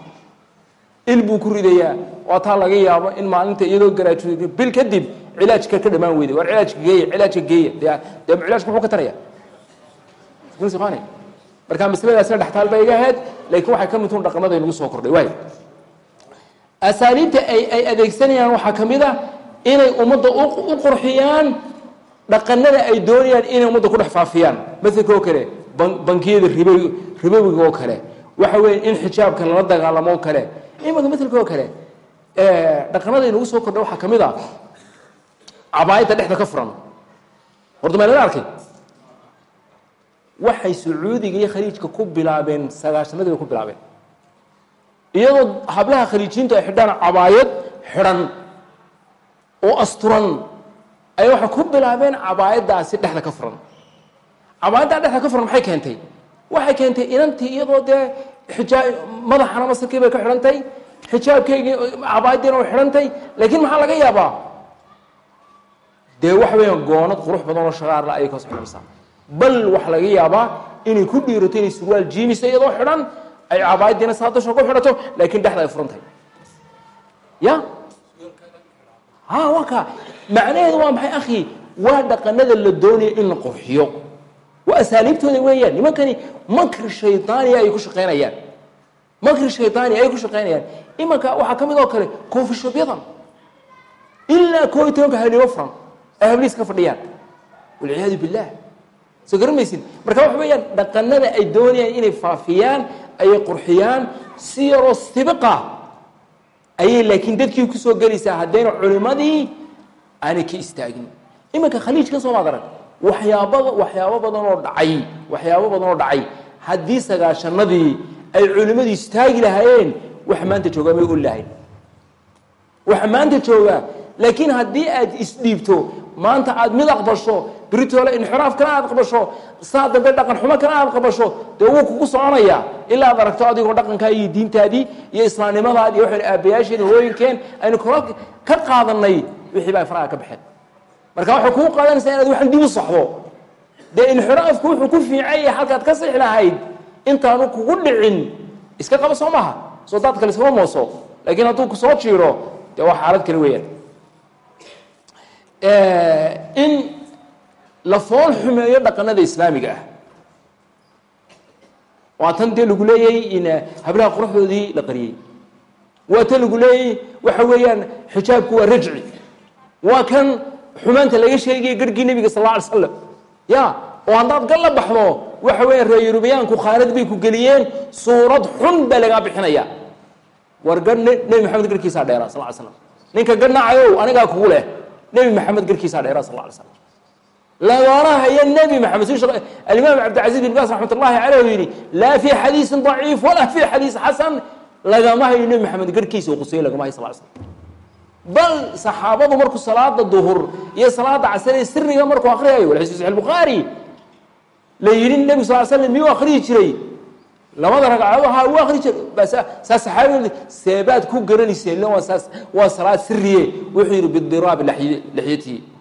Il buu ku ridayaa. Waa taa laga yaabo in maalinta iyadoo garaajuda bil kadib cilaajka ka dhamaan weyday. War cilaajka geeya cilaajka geeya. De cilaajka muxuu ka taraya marka masladaasina dhextaal bay iga ahayd laakiin waxay ka midtuun dhaqamada nagu soo kordhay. Waay asaaliibta ay ay adeegsanayaan waxaa ka mid a inay ummadda u qurxiyaan dhaqanada ay doonayaan inay ummadda ku dhex faafiyaan. Maselka oo kale bankiyada rib ribowiga oo kale. Waxa weeye in xijaabka lala dagaalamo oo kale. Imaka maselka oo kale dhaqanada nagu soo kordhay waxaa ka mid a cabaayadda dhexda ka furan. Horta maa lala arkay waxay sacuudiga iyo khaliijka ku bilaabeen sagaashanadii bay ku bilaabeen. Iyadoo hablaha khaliijiyiintu ay xidhaan cabaayad xidhan oo asturan ayay waxay ku bilaabeen cabaayaddaasi dhexda ka furan. Cabaayaddaa dhexda ka furan maxay keentay? Waxay keentay inantii iyadoo dee xijaa madaxana masarkii bay ka xidhantay xijaabkeygii cabaayaddiina way xidhantay laakiin maxaa laga yaabaa? Dee waxa weeyaan goonad qurux badan oo shaqaarla ayay ka soxonaysaa bal waxa laga yaabaa inay ku dhiirato inay surwaal jiimisa iyadoo xidhan ay cabaayaddiina saa dusha ku xidhato laakiin dhexda ay furan tahay ya? Ha waa ka. Macnaheedu waa maxay akhi? Waa dhaqanada la doonaya in la qurxiyo. Waa asaaliibtooda weeyaan. Nimankani makri shaydaaniya ay ku shaqaynayaan. Makri shaydaaniya ay ku shaqaynayaan. Imanka waxaa ka mid oo kale koofishobyadan ilaa koo iyo tobanka habnimo furan. Ay habliis ka fadhiyaan. Walciyaadu billah soo garan maysid marka waxa weeyaan dhaqanada ay doonayaan inay faafiyaan ayay qurxiyaan si yaroo sibiqa ayay laakiin dadkii ku soo gelaysaa haddayna culimadii aanay ka istaagin. Iminka khaliijka soo maad waxyaabada waxyaabo badan oo dhacay waxyaabo badan oo dhacay. Haddii sagaashanadii ay culimmadu istaagi lahaayeen wax maanta joogaa may ol lahayn. Waxa maanta joogaa laakiin haddii aad isdhiibto maanta aad mid aqbasho britole inxiraaf kana aad qabasho saa dambe dhaqan xumo kana aad qabasho dee wuu kugu soconayaa ilaa aragto adigoo dhaqankaa iyo diintaadii iyo islaamnimadaadi iyo waxan hooyinkeen aynu kula ka qaadanay wixii baa faraha ka baxeen. Marka waxay kuu qaadanaysaa inaad waxan dib u saxdo dee inxiraafku wuxuu ku fiican yahay halkaad ka six lahayd intaanu kugu dhicin. Iska qaba soo maha soo daad kale iskama mooso. Laakiin hadduu ku soo jiiro dee waa xaalad kale weeyaan. In la fool xumeeyo dhaqanada islaamiga ah. Waa tan dee lagu leeyay in hablaha quruxdoodii la qariyey. Waa tan lagu leeyay waxa weeyaan xijaabku waa rajci. Waa kan xumaanta laga sheegaya garhgii nebiga sal alla alay slam ya oo haddaad gal la baxdo waxa weeyaan reer yurubiyaanku khaanad bay ku geliyeen suurad xun baa lagaa bixinaya. War garh nebi maxamed garhkiisaa dheeraa sal ly slam ninka garhnacayow anigaa kugu leh nebi maxamed garhkiisaa dheeraa sal ly slam lagana haya nebi maxamed si alimaam cabdilcaziz bin baas raxmat ullahi caleyh u yidhi laa fi xadiisin daciif walaa fi xadiis xasan. Lagama hayo nebi maxamed garhkiisa uu quseeye lagama hayo sal slam bal saxaabadu markuu salaada duhur iyo salaada ee siriga markuu akriyayo wal xadiis saxi la yidhi nebi sal slam miyuu akriyi jiray? Labada ragcadood haa wuu akri jiray. Bas saa saxaabi seebaad ku garanayseen waa saas waa salaad siriye wuxuu yidhi bidiraabi lixyatihi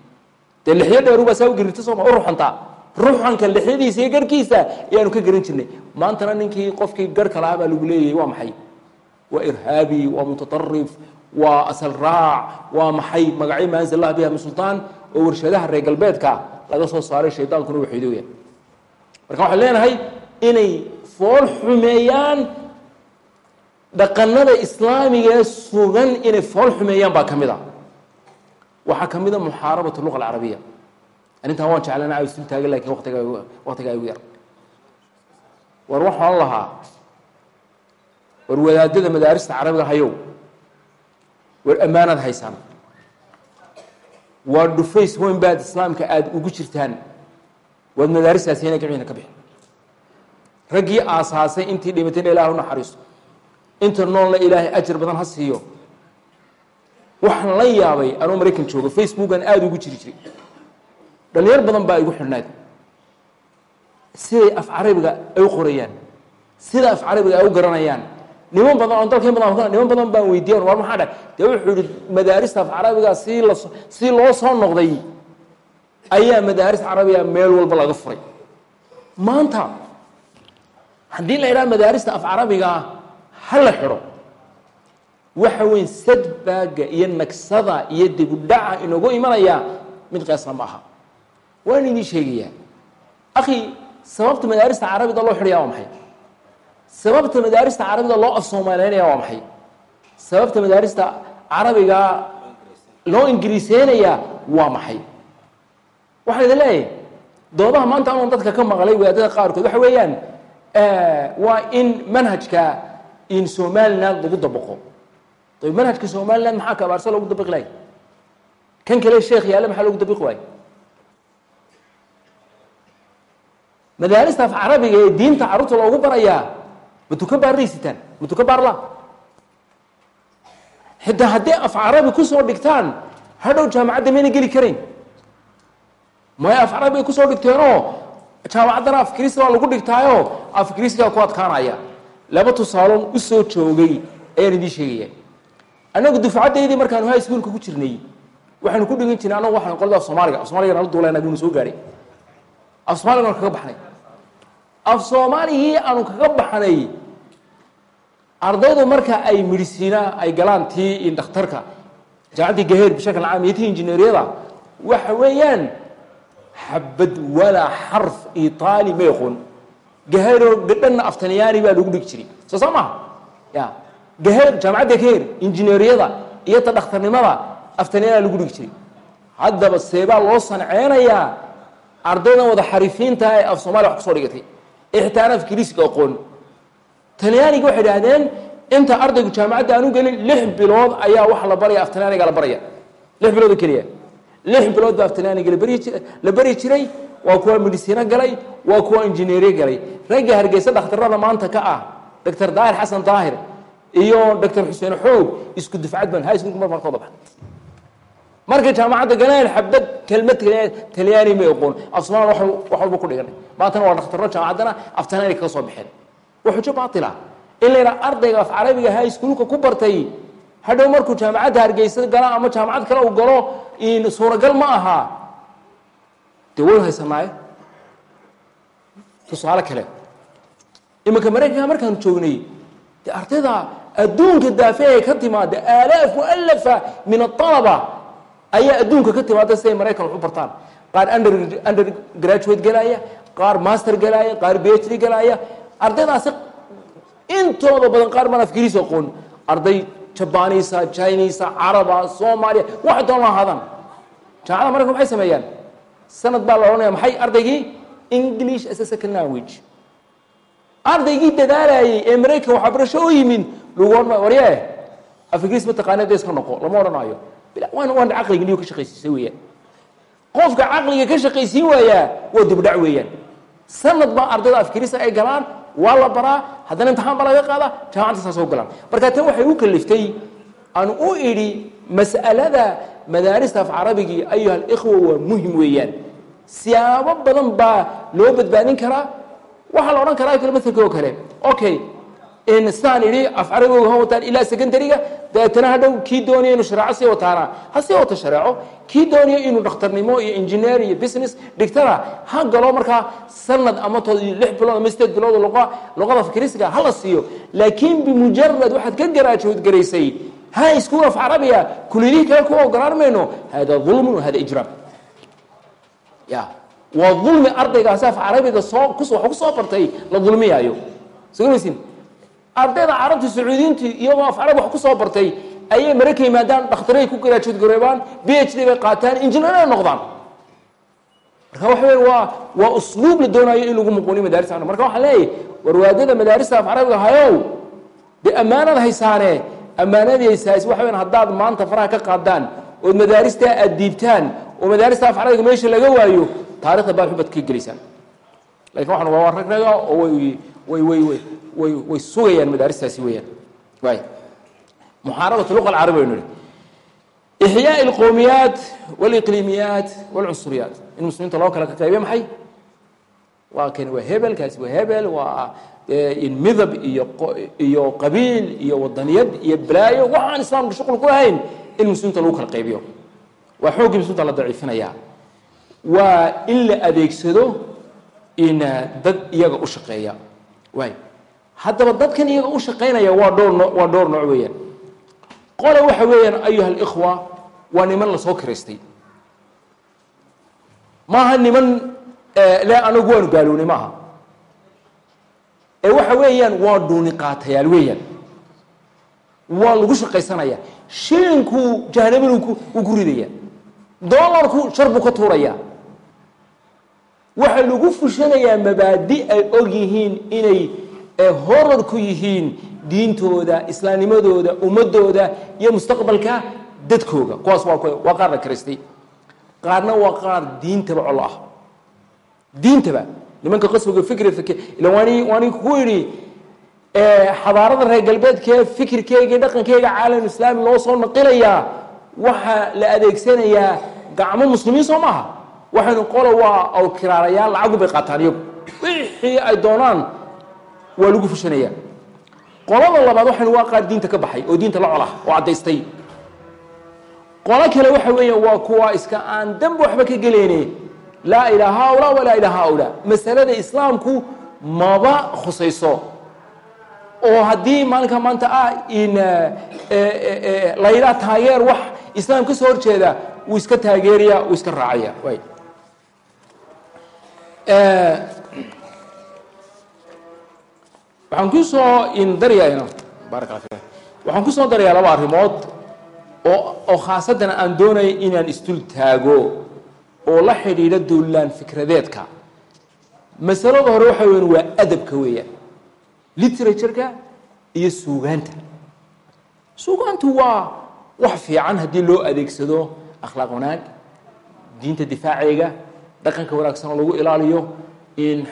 dee lixyo dheeru baa saa u gerirta sooma u ruxantaa ruxanka lixyadiisa iyo garhkiisa ayaanu ka garan jirnay. Maantana ninkii qofkii garhka lahaa baa lagu leeyahay waa maxay? Waa irhaabi waa mutatarif waa asal raac waa maxay? Magacyo maa anzal allah biha min sultaan oo warshadaha reer galbeedka laga soo saaray shaydaankuna waxaydo weyaan marka waxaan leenahay inay fool xumeeyaan dhaqanada islaamiga ee sugan inay fool xumeeyaan baa ka mid a waxaa ka mid a muxaarabat luqa alcarabiya arrintan waan jeclana a isul taagan laakiin watiga waktigaa igu yar. War waxaan lahaa war wadaadada madaarista carabiga hayow war ammaanaad haysaan. Waa dhufays weyn baad islaamka aada ugu jirtaan waad madaaristaasi inay gaciina ka bixin. Raggii aasaasay intii dhimatayna ilaah u naxariiso inta noolna ilaahay ajar badan ha siiyo waxaan la yaabay anuu maraykan joogo facebookan aada ugu jiri jiray. Dhalinyar badan baa igu xidhnayd siday af carabiga ay u qorayaan sida af carabiga ay u garanayaan. Niman badan oo dalka in badan niman badan baan weydiiyan war maxaa dhah dee wuxuu yihi madaarista af carabiga si la si loo soo noqday. Ayaa madaaris carabiga meel walba laga furay. Maanta haddii la idhaha madaarista af carabiga ha la xidho waxa weyn sadbaaga iyo nagsada iyo dibudhaca inoogu imanaya mid qeesna ma aha. Waan idiin sheegayaa. Akhi sababta madaarista carabida loo xidhaya waa maxay? Sababta madaarista carabida loo afsoomaaleynaya waa maxay? Sababta madaarista carabiga loo ingiriiseynaya waa maxay? Waxaan idin leeyahay doodaha maanta anuun dadka ka maqlay wadaadada qaarkood waxa weeyaan waa in manhajka in somaliland lagu dabaqo manhajka somaliland maxaa kabaarsa loogu dabiqi lahay? Kan kale sheekh yaale maxaa loogu dabiqi waayo madaarista af carabiga ee diinta carruurta loogu barayaa matuka baarraysitaan matuka baarla xitaa haddii af carabi ku soo dhigtaan hadhow jaamacadda mayna geli karayn maya af carabi ay ku soo dhigteenoo jaamacaddana af kristi baa lagu dhigtaayo af kristigaa ku adkaanaya laba tusaaloon u soo joogay ayaan idiin sheegaya annagu dufcaddaydii markaanu high schoolka ku jirnay waxaanu ku dhigan jirnay annagu waxaan qolada soomaaliga. Af soomaaliga nala duulayna buuna soo gaadhay af soomaaliga aanu kaga baxnay. Af soomaaligii aanu kaga baxnay ardaydu marka ay midhisiina ay galaan tii dhakhtarka jaamacaddii gaheer bishakal caam iyo tii injineeriyada waxa weeyaan xabad walaa xarf itaali ma yaqoon gaheeroo gadhanna aftanyaani baa lagu dhigi jiray. Soo saa maha ya gaheer jaamacadda gaheer injineeriyada iyo ta dhakhtarnimada aftanyaana lagu dhigi jiray. Haddaba seebaa loo sanceynayaa ardaydan wada xarifiinta ee af soomaliya wax ku soo dhigatay ee xitaa aan afkiriisiga aqoon. Talyaaniga waxay idhaahdeen inta ardaygu jaamacadda aanu gelin lix bilood ayaa waxa la baraya aftalyaaniga la baraya. Lix bilood oo keliya. Lix bilood baa aftalyaaniga la bari jiray waa kuwa midhisiino galay waa kuwa injineeriye galay. Ragga hargeysa dhakhtarada maanta ka ah doctor daahir xasan daahir iyo doctor xuseen xoog isku dufcad ban high schoolka mar markooda bax markay jaamacadda galeen xabad kelmad talyaani may aqoon af somalia wax walba ku dhiganay maantana waa dhakhtarro jaamacaddana af talyaani kaga soo baxeen. Waa xujo baatila. In la yidhaha ardayga af carabiga high schoolka ku bartay hadhow markuu jaamacadda hargeysa gala ama jaamacad kale uu galo suuragal ma aha. Dee waynu haysanaayo tusaale kale. Iminka maraykanka markaanu joognay dee ardayda adduunka daafe ee ka timaada aalaaf mualafa min aطalaba ayaa adduunka ka timaada si ay maraykan wax u bartaan. Qaar under graduate galaaya qaar master galaaya qaar phd galaaya. Ardaydaasi intooda badan qaar baan afgiriis aqoon arday jabanisa chinisa caraba soomaaliya waxay doonaan ahaadaan jaamacada maraykan maxay sameeyaan? Sanad baa la odhanaya maxay ardaygii english as a second language? Ardaygii dadaalayay ee maraykan waxbarasho u yimin lagu warye afgiriis mataqaanaa dee iska noqo? Lama odhanaayo waan caqliga niyo ka shaqaysiisay weeyaan. Qofka caqliga ka shaqaysiin waayaa waa dibdhac weeyaan. Sanad baa ardayda afkirisa ay galaan waa la baraa haddana imtixaan baa laga qaadaa jaamacadda saas oo galaan. Marka tan waxay u kaliftay aan u idhi mas'alada madaarista af carabigii ayuha alikhwa waa muhiim weeyaan. Siyaabo badan baa loo badbaadin karaa. Waxaa la odhan karaa kale maselka oo kale. Okay sidaan idhi af carabiga ha wataan ilaa secondariga dabeetana hadhow kii doonaya inuu shareeco sii wataana ha sii wato shareeco kii doonaya inuu dhakhtarnimo iyo engineer iyo business dhigtana ha galo markaa sanad ama to lix bilood ama sideed bilood luqa luqada fikriisiga ha la siiyo. Laakiin bimujarad waxaad ka garaajood garaysay. Ha iskuul af carabiya kulidihii kale ku ogolaan mayno hada dulmun hada ijraam ya waa dulmi ardaygaasi af carabiga soo kus wax ku soo bartay la dulmiyaayo sogmaysin ardayda carabta sacuudiyiintu iyagoo af carabi wax ku soo bartay ayay marayka yimaadaan dhakhtaray ku garaajood gareebaan b h d bay qaataan injineeray noqdaan. Marka waxa wey waa waa usluub la doonaayo in lagu muquuniyo madaaris marka waxaan leeyahy warwaadada madaarista af carabiga hayow dee ammaanad haysaane ammaanadii haysaas waxa weyan haddaad maanta faraha ka qaadaan ood madaaristaa aad diibtaan oo madaarista af carabiga meesha laga waayo taarikhda baad xubad ka gelaysaan. Lakin waxaan waa ragraga oo way way way way way way sugayaan madaaristaasi weeyaan. Waay muxaarabatu luqa alcarabi baynu nihi ixyaa alqowmiyaat waliqliimiyaat walcunsuriyaat in muslimiinta loo kala qaybiya maxay? Waa kani waa hebel waa hebel waa in midab iyo iyo qabiil iyo wadaniyad iyo balaayo waxaan islaamka shuqul ku lahayn in muslimiinta lagu kala qaybiyo waa xooggii muslimiinta la daciifinaya waa in la adeegsado in dad iyaga u shaqeeya. Waay haddaba dadkan iyaga u shaqaynaya waa dhowr waa dhowr nooc weeyaan. Qole waxa weeyaan ayuha alikhwa waa niman la soo kiraystay. Maaha niman le anagu waanu gaalownay maaha. Ee waxa weeyaan waa dhuuni qaatayaal weeyaan. Waa lagu shaqaysanaya shilinku jahanabinu wuu ku ridaya dolarku shar buu ka tuuraya waxaa lagu fushanayaa mabaadi ay og yihiin inay horar ku yihiin diintooda islaamnimadooda ummadooda iyo mustaqbalka dadkooga. Kuwaas waa waa qaar la kiraystay qaarna waa qaar diintaba colo ah. Diintaba. Nimanka qasbiga fikri fikr ila waani waani ku yidhi xadaarada reer galbeedkee fikirkeyga dhaqankeyga caalam islaami loo soo naqilayaa waxaa la adeegsanayaa gacmo muslimiin soo maaha. Waxaynu qola waa awkiraarayaal lacagu bay qaataan iyagu. Wixii ay doonaan waa lagu fushanaya qolada labaad waxaynu waa qaar diinta ka baxay oo diinta la colah oo caddaystay. Qolo kale waxa weeya waa kuwa iska aan danba waxba ka geleyne laa ilaa haulaa walaa ilaa haulaa masalada islaamku maba khusayso. Oo haddii maalinka maanta ah in la yidhaha taageer wax islaam ka soo horjeeda wuu iska taageeraya wuu iska raacaya waxaan barak alla fik waxaan ku soo darayaa laba arrimood oo khaasaddan aan doonaya inaan isdul taago oo la xidhiidha duulaan fikradeedka masalada hore waxa weyan waa adabka weeyaan. Literatureka iyo suugaanta. Suugaantu waa wax fiican haddii loo adeegsado akhlaaq wanaag diinta difaaceega dhaqanka wanaagsan oo lagu ilaaliyo in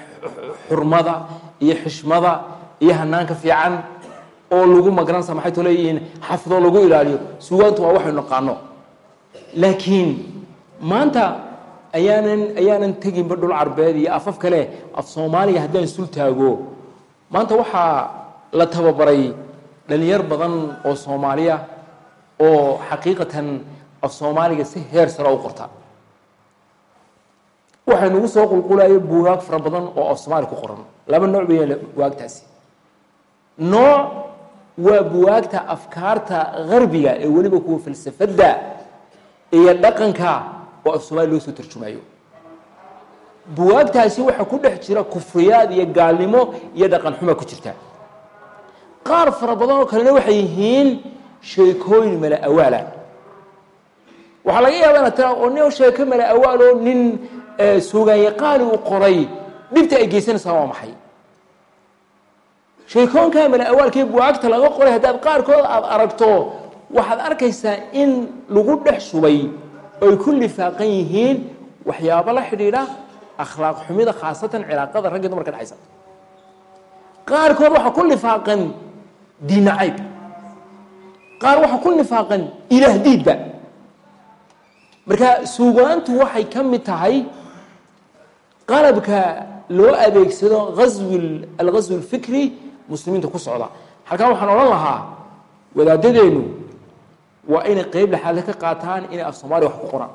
xurmada iyo xishmada iyo hanaanka fiican oo lagu magaranaysa maxay too leeyihiin xafidoo lagu ilaaliyo. Suugaantu waa waxaynu naqaano laakiin maanta ayaanan ayaanan teginba dhul carbeed iyo afaf kale af soomaaliga haddaan sul taago. Maanta waxaa la tababaray dhalinyar badan oo soomaaliya oo xaqiiqatan af soomaaliga si heer sare u qorta. Waxay nagu soo qulqulaya buugaag fara badan oo af soomaaliya ku qoran. Laba nooc weya buwaagtaasi nooc waa buwaagta afkaarta garbiga ee weliba kuwa falsafadda iyo dhaqanka oo af soomaaliya loo soo tarjumayo. Buwaagtaasi waxaa ku dhex jira kufriyaad iyo gaalnimo iyo dhaqan xuma ku jirta. Qaar fara badan oo kalena waxay yihiin sheekooyin mala awaala. Waxaa laga yaaba inaad tira oo nin sheeko mala awaaloo nin suugaanyaqaani uu qoray dhibta ay geysanaysaa waa maxay sheekoonkaa mala awaalkii buwaagta laga qoray haddaad qaarkood aada aragto waxaad arkaysaa in lagu dhex shubay oy ku lifaaqan yihiin waxyaabo la xidhiidha akhlaaq xumida khaasatan cilaaqada ragga dumarka dhexaysa. Qaarkood waxaa ku lifaaqan diinacayb qaar waxaa ku lifaaqan ilaah diidba marka suugaantu waxay ka mid tahay qalabka loo adeegsado aswi alghaswi اlfikri muslimiinta ku socda. Halkan waxaan odhan lahaa wadaadadeenu waa inay qeyb lexaadle ka qaataan inay af soomaaliya wax ku qoraan.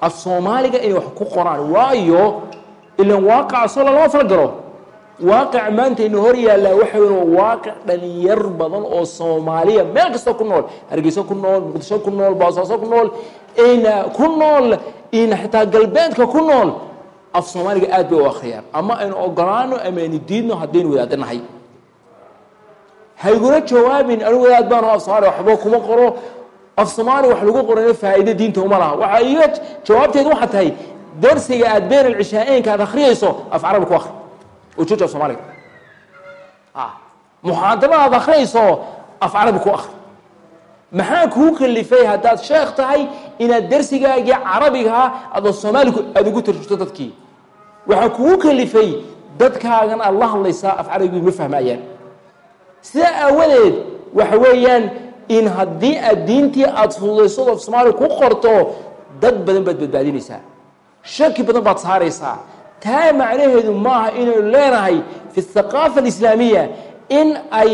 Af soomaaliga inay wax ku qoraan. Waayo ilan waaqaca soo lalama falgalo waaqic maanta ina hor yaallaa waxa weyn waa waaqic dhalinyar badan oo soomaaliya meel kasta ku nool hargeyso ku nool muqdisho ku nool boosaaso ku nool ku nool xitaa galbeedka ku nool af soomaaliga aad bay u akhriyaan ama aynu ogolaano ama aynu diidno haddaynu wadaadanahay haygula jawaabin anigu wadaad baan af soomaaliya waxba kuma qoro. Af soomaaliya wax lagu qorana faa'iido diinta uma laha. Waxaa iga jawaabteedu waxaa tahay darsiga aad been alcishaa-eynka aad akhriyayso af carabi ku akri oo soomaaliga. Muxaadarada aad akhriyayso af carabi ku akri maxaa kuu kalifay haddaad sheekh tahay inaad darsigaagii carabigaa ada soomaaliku aada ugu tarjurto dadkii waxaa kugu kalifay dadkaagan aad la hadlaysaa af carabigu ma fahmaayaan sidaa aawadeed waxa weeyaan in haddii aad diintii aada fududaysado af soomaaliya ku qorto dad badan baad badbaadinaysaa. Shaki badan baad saaraysaa. Taa macnaheedu maaha inaynu leenahay fi اthaqaafa alislaamiya in ay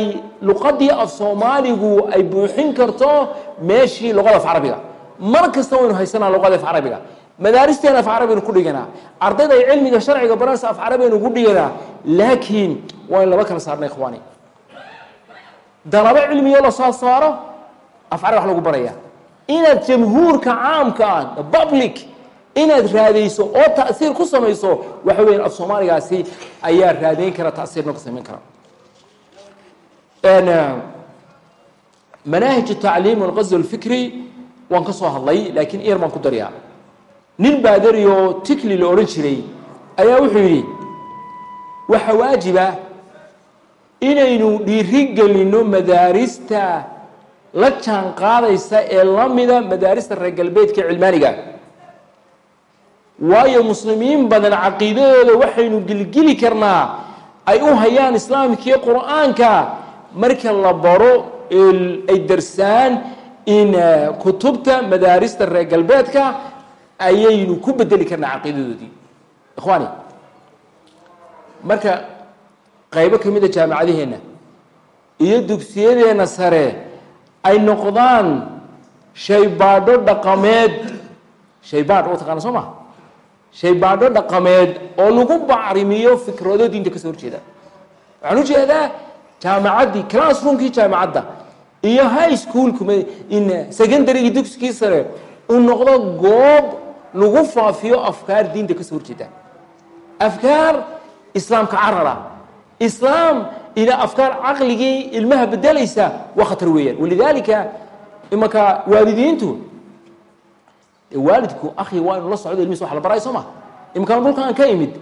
luqadii af soomaaligu ay buuxin karto meeshii luqada af carabiga. Mar kasta waynu haysanaa luqada af carabiga madaaristeena af carabaynu ku dhiganaa ardayda ay cilmiga sharciga baranaysa af carabaynu ku dhiganaa laakiin waa in laba kala saarna ikhwaani. Dalabo cilmiyo la soo saaro af carab wax lagu baraya. Inaad jamhuurka caamka ah public inaad raadayso oo ta'siir ku samayso waxa weya af soomaaligaasi ayaa raadayn kara ta'siirna ku samayn kara. Manaahij tacliim walqasd alfikri waan ka soo hadlay laakiin ear baan ku daryaa nin baadariyo tikli la odhan jiray ayaa wuxuu yidhi waxa waajiba inaynu dhiiri gelinno madaarista la jaan qaadaysa ee la mida madaarista reer galbeedka cilmaaniga. Waayo muslimiin badan caqiidadooda waxaynu gelgeli karnaa ay u hayaan islaamkiiyo qur'aanka. Marka la baro ay darsaan in kutubta madaarista reer galbeedka ayaynu ku bedeli karnaa caqiidadoodii. Ikhwaani marka qaybo ka mida jaamacadaheenna iyo dugsiyadeenna sare ay noqdaan shaybaadho dhaqameed shaybaadh oo taqaana soo maa shaybaadho dhaqameed oo lagu bacrimiyo fikrado diinta ka soo horjeeda. Waxaan u jeedaa jaamacaddii classroomkii jaamacadda iyo high schoolku secondarygii dugsigii sare uu noqdo goob lagu faafiyo afkaar diinta ka soo horjeeda. Afkaar islaamka carara. Islaam ila afkaar caqligii ilmaha bedelaysa waa khatar weeyaan. Walidaalika imanka waalidiintu waalidku akhi waa inu la socdo ilmihiis wax la barayo soo ma? Imankaan dhulka aan ka imid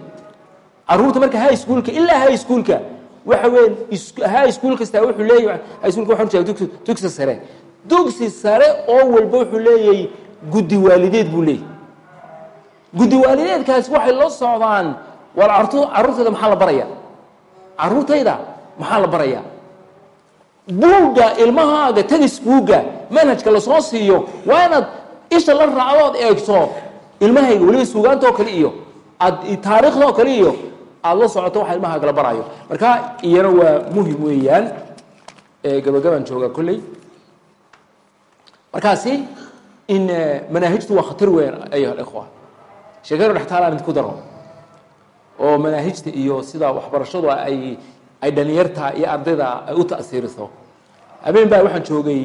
carruurta marka high schoolka ilaa high schoolka waxa weya high school kastaa wuxuu leeyahy high schoolka waxaan jeeda dugsi sare. Dugsi sare oo walba wuxuu leeyahay guddi waalideed buu leeyahy guddi waalideedkaasi waxay la socdaan. War cartu carruurtayda maxaa la baraya? Carruurtayda maxaa la baraya? Buugga ilmahaaga tagis buugga manhajka la soo siiyo. Waa inaad isha la raacdo oad eegto ilmahayga weliba suugaanta oo kale iyo aad taariikhda oo kale iyo aada la socoto waxa ilmahaaga la baraayo. Marka iyana waa muhiim weeyaan gabagabaan joogaa kolley. Markaasi in manaahijtu waa khatar weeyaan ayuha alikhwa sheekada dhextaalaan idinku daro. Oo manaahijta iyo sida waxbarashadu ay ay dhalinyarta iyo ardayda ay u ta'siiriso. Habeen baa waxaan joogay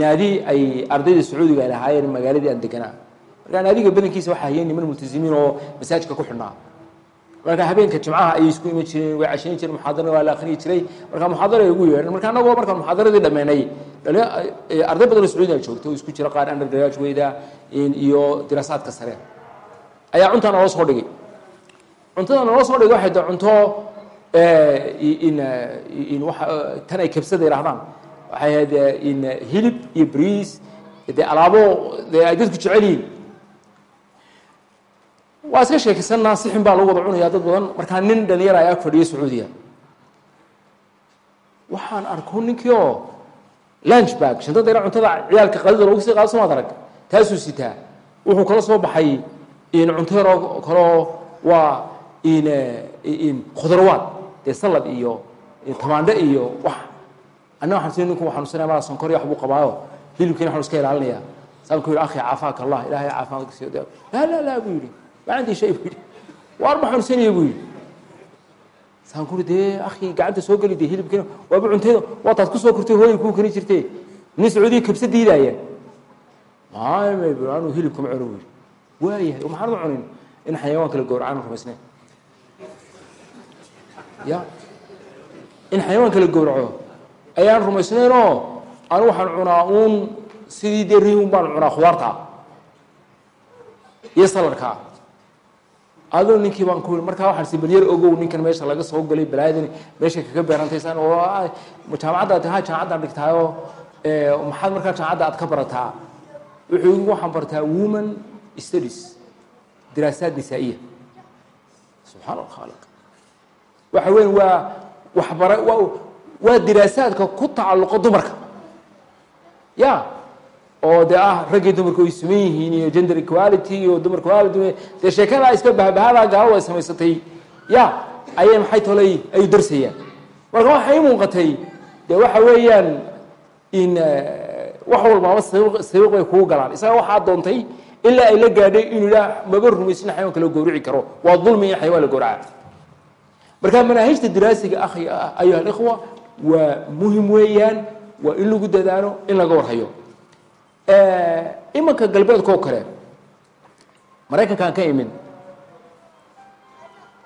naadi ay ardayda sacuudiga ay lahaayeen magaaladii aan deganaa. Markaa naadiga badankiisa waxaa hayeen niman multazimiin oo masaajidka ku xidhnaa. Marka habeenka jimcaha ayay isku iman jireen way cashayn jireen muxaadara waa la akhriyi jiray. Marka muxaadara ay ugu yeedhan marka annagoo markaan muxaadaradii dhammeynay arday badan oo sacuudiga joogto oo isku jira qaar undergraduate iyo diraasaadka sare ayaa cuntaa naloo soo dhigay. Cuntada naloo soo dhigay waxay tahay cunto in waa tan ay kabsada yidhahdaan waxay ahayd in hilib iyo briis dee alaabo dee ay dadku jecel yihiin. Waa iska sheekaysanaa sixin baa lagu wada cunayaa dad badan. Markaa nin dhalinyara ayaa fadhiyo sacuudiya waxaan arko ninkii oo lunch bag shantada ina cuntada ciyaalka qadida loogu sii qaado somaad arag. Taasuu sitaa. Wuxuu kala soo baxay cunto yaroo kaleo waa khudrawaad dee salad iyo tamaandhe iyo wax anna waxaan sii ninku xanuunsanaya mala sonkor iyo wax buu qabaayo hilibkiina waxaan iska ilaalinaya saan ku yidhi akhi caafaaka allah ilaahay caafimaad kusiiyo de laa laa laa buu yidhi ma cindii shay buu yidhi waar ma xanuunsanaya buu yidhi saan ku yidhi dee akhi gacanta soo geli dee hilibkiina waaba cuntayda waataad ku soo kortay hooyay kuu kani jirtee nin sacuudiya kabsa diidaaya anu hilibka ma cuno wy waayahay oo maxaan u cunin in xayawaan kala gowracaan rumaysneen ya? In xayawaan kala gowraco ayaan rumaysnaynoo anu waxaan cunaa uun sidii dee riun baan cunaa khudaartaa iyo saladkaa adoo ninkii baan ku markaa waxaan si balyar ogow ninkan meesha laga soo galay balaayadan meesha kaga beerantaysaan oo jaamacadda ha jaamacaddaan dhigtaayoo maxaad markaa jaamacadda aad ka barataa? Wuxuu yii waxaan bartaa woman studies diraasaad nisaa'iya. Subxaan alkhaaliq waxa weya waa waxbara waa waa diraasaadka ku tacalluqa dumarka. Ya oo dee ah raggii dumarku ay suman yihiin iyo gender equality iyo dumar equality dee sheekadaa iska bahbahadaa gaaladu ay samaysatay. Ya ayay maxay tolay? Ay darsayaan marka waxay muuqatay dee waxa weeyaan in wax walbaaba sabiiq bay kugu galaan. Isaga waxaa doontay ilaa ay la gaadhay inuu yidhaah maba rumaysna xayawaan kala gowrici karo. Waa dulmi in xayawaan la gowraca marka manaahijta diraasiga akhi ayuha alikhwa waa muhiim weeyaan waa in lagu dadaalo in laga warhayo. Imanka galbeedka oo kale maraykankaan ka imid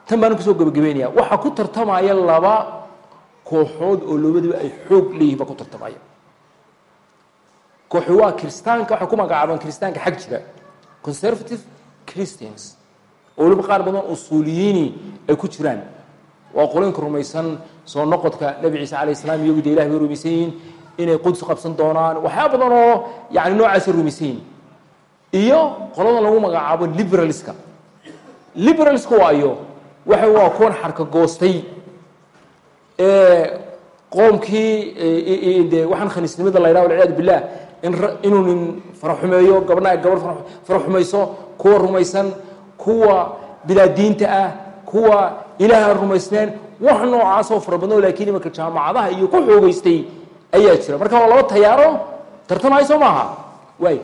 tan baan ku soo gebagabeynaya waxaa ku tartamaya laba kooxood oo labadiba ay xoog leeyihiin baa ku tartamaya. Kooxi waa kristaanka waxay ku magacaabaan kristaanka xag jira conservative christians. Oo waliba qaar badan usuuliyiini ay ku jiraan. Waa qoloyinka rumaysan soo noqodka nebi ciise alayh salaam iyagu de ilahi bay rumaysan yihiin inay quds qabsan doonaan. Waxyaaba badan oo yani noocaasa rumaysan yihiin iyo qoladan lagu magacaabo liberalska liberalska waayo waxa waa kuwan xarka goostay. Qoomkii de waxaan khaniisnimada la ydhaha walciyaadu billah inuu nin faraxumeeyo gabadha ay gabarh faraxumayso kuwa rumaysan kuwa bilaa diinta ah kuwa ilaah aan rumaysneen wax noocaasoo fara badno laakiin imanka jaamacadaha iyo ku xoogeystay ayaa jira. Marka waa laba tayaaro tartamayo soo maaha? Waay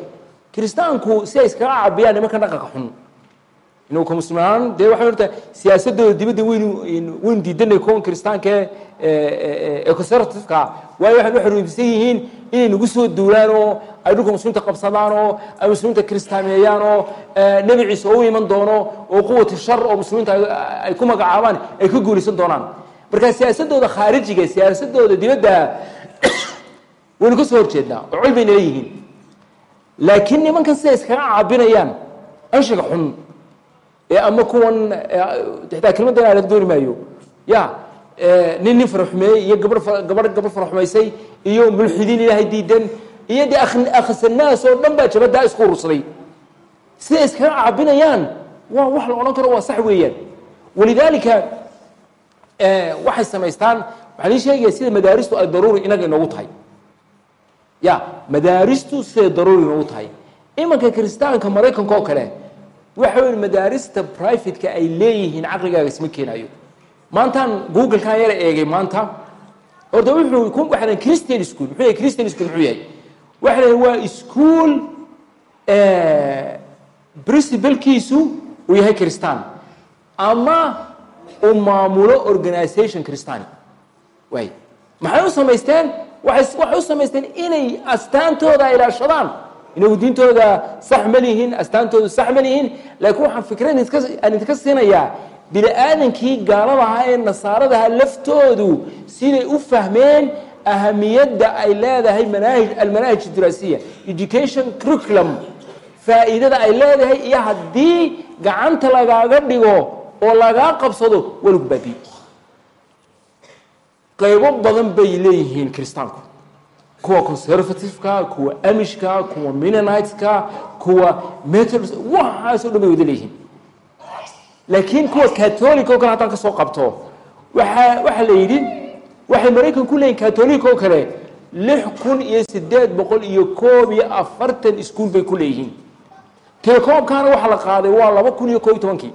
kiristaanku si ay iskaga cabiyaan nimanka dhaqanka xun inuu ka muslimaan dee waxay horta siyaasadooda dibadda waynu waynu diidanay kuwan kiristaanka ee conservativeka. Waayo waxay waxay rumaysan yihiin inay nagu soo duulaan oo ay dhulka muslimiinta qabsadaan oo ay muslimiinta kiristaameeyaan oo nebi ciise oo u iman doono oo quwati shar oo muslimiinta ay ku magacaabaan ay ka guulaysan doonaan. Marka siyaasadooda khaarijiga siyaasadooda dibadda (coughs) waynu ka soo horjeednaa oo col bayna leeyihiin. Laakiin nimankan siday iskaga caabinayaan anshiga xun ama kuwan xitaa kelmadda inaa laga dooni maayo. Ya nin nin faraxumeeyey iyo gabar gabadh gabar faraxumaysay iyo mulxidiin ilaahay diidan iyo dee akhsanaas oo dhan baa jabaddaa isku urursaday. Siday iskaga caabinayaan waa wax la odhan karo waa sax weeyaan. Walidaalika waxay samaystaan waxaa lii sheegaya sida madaaristu ay daruuri inaga inoogu tahay. Ya madaaristu siday daruuri inoogu tahay. Imanka kiristaanka maraykanka oo kale waxa wey madaarista brivatka ay leeyihiin caqligaaga isma keenayo. Maantaan google-kaan yara eegay maanta horta wuxuu waxaa christian school muxuu yahay christian school muxuu yahay? Waxa la waa school principalkiisu uu yahay christaan ama uu maamulo organization christani waay maxay u samaysteen? Waxay u samaysteen inay astaantooda ilaashadaan inagu diintooda sax ma lihin astaantoodu sax ma lihin laakiin waxaan fikrad aan idinka siinayaa bini aadankii gaaladaha ee nasaaradaha laftoodu siday u fahmeen ahamiyadda ay leedahay manahij almanaahij diraasiya education curriculum faa'iidada ay leedahay iyo haddii gacanta lagaaga dhigo oo lagaa qabsado baabiye qaybo badan bay leeyihiin kiristaanku kuwa conservativeka kuwa amishka kuwa minoniteska kuwa metals waxaasoo dhan bay wada leeyihiin laakiin kuwa catolic oo kale haddaan ka soo qabto waaa waxaa la yidhi waxay maraykan ku leeyihiin catolic oo kale lix kun iyo siddeed boqol iyo koob iyo afartan iskuol bay ku leeyihiin. Telecoomkaana waxaa la qaaday waa laba kun iyo koob iyo tobankii.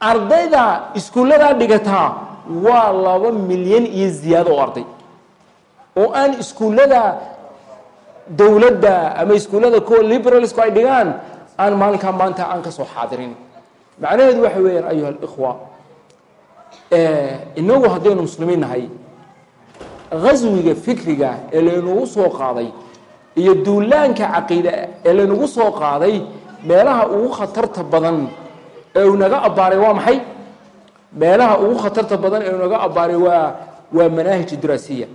Ardayda iskuulladaa dhigataa waa laba milyan iyo ziyaado oo arday oo aan iskuullada dowladda ama iskuullada kuwa liberalsku ay dhigaan aan maalinkaa maanta aan ka soo xaadirin. Macnaheedu waxa weeyaan ayuha alikhwa inagu haddaynu muslimiin nahay ghaswiga fikriga ee laynagu soo qaaday iyo duulaanka caqiida ee laynagu soo qaaday meelaha ugu khatarta badan ee uu naga abbaaray waa maxay? Meelaha ugu khatarta badan ee uu naga abbaaray waa waa manaahij diraasiya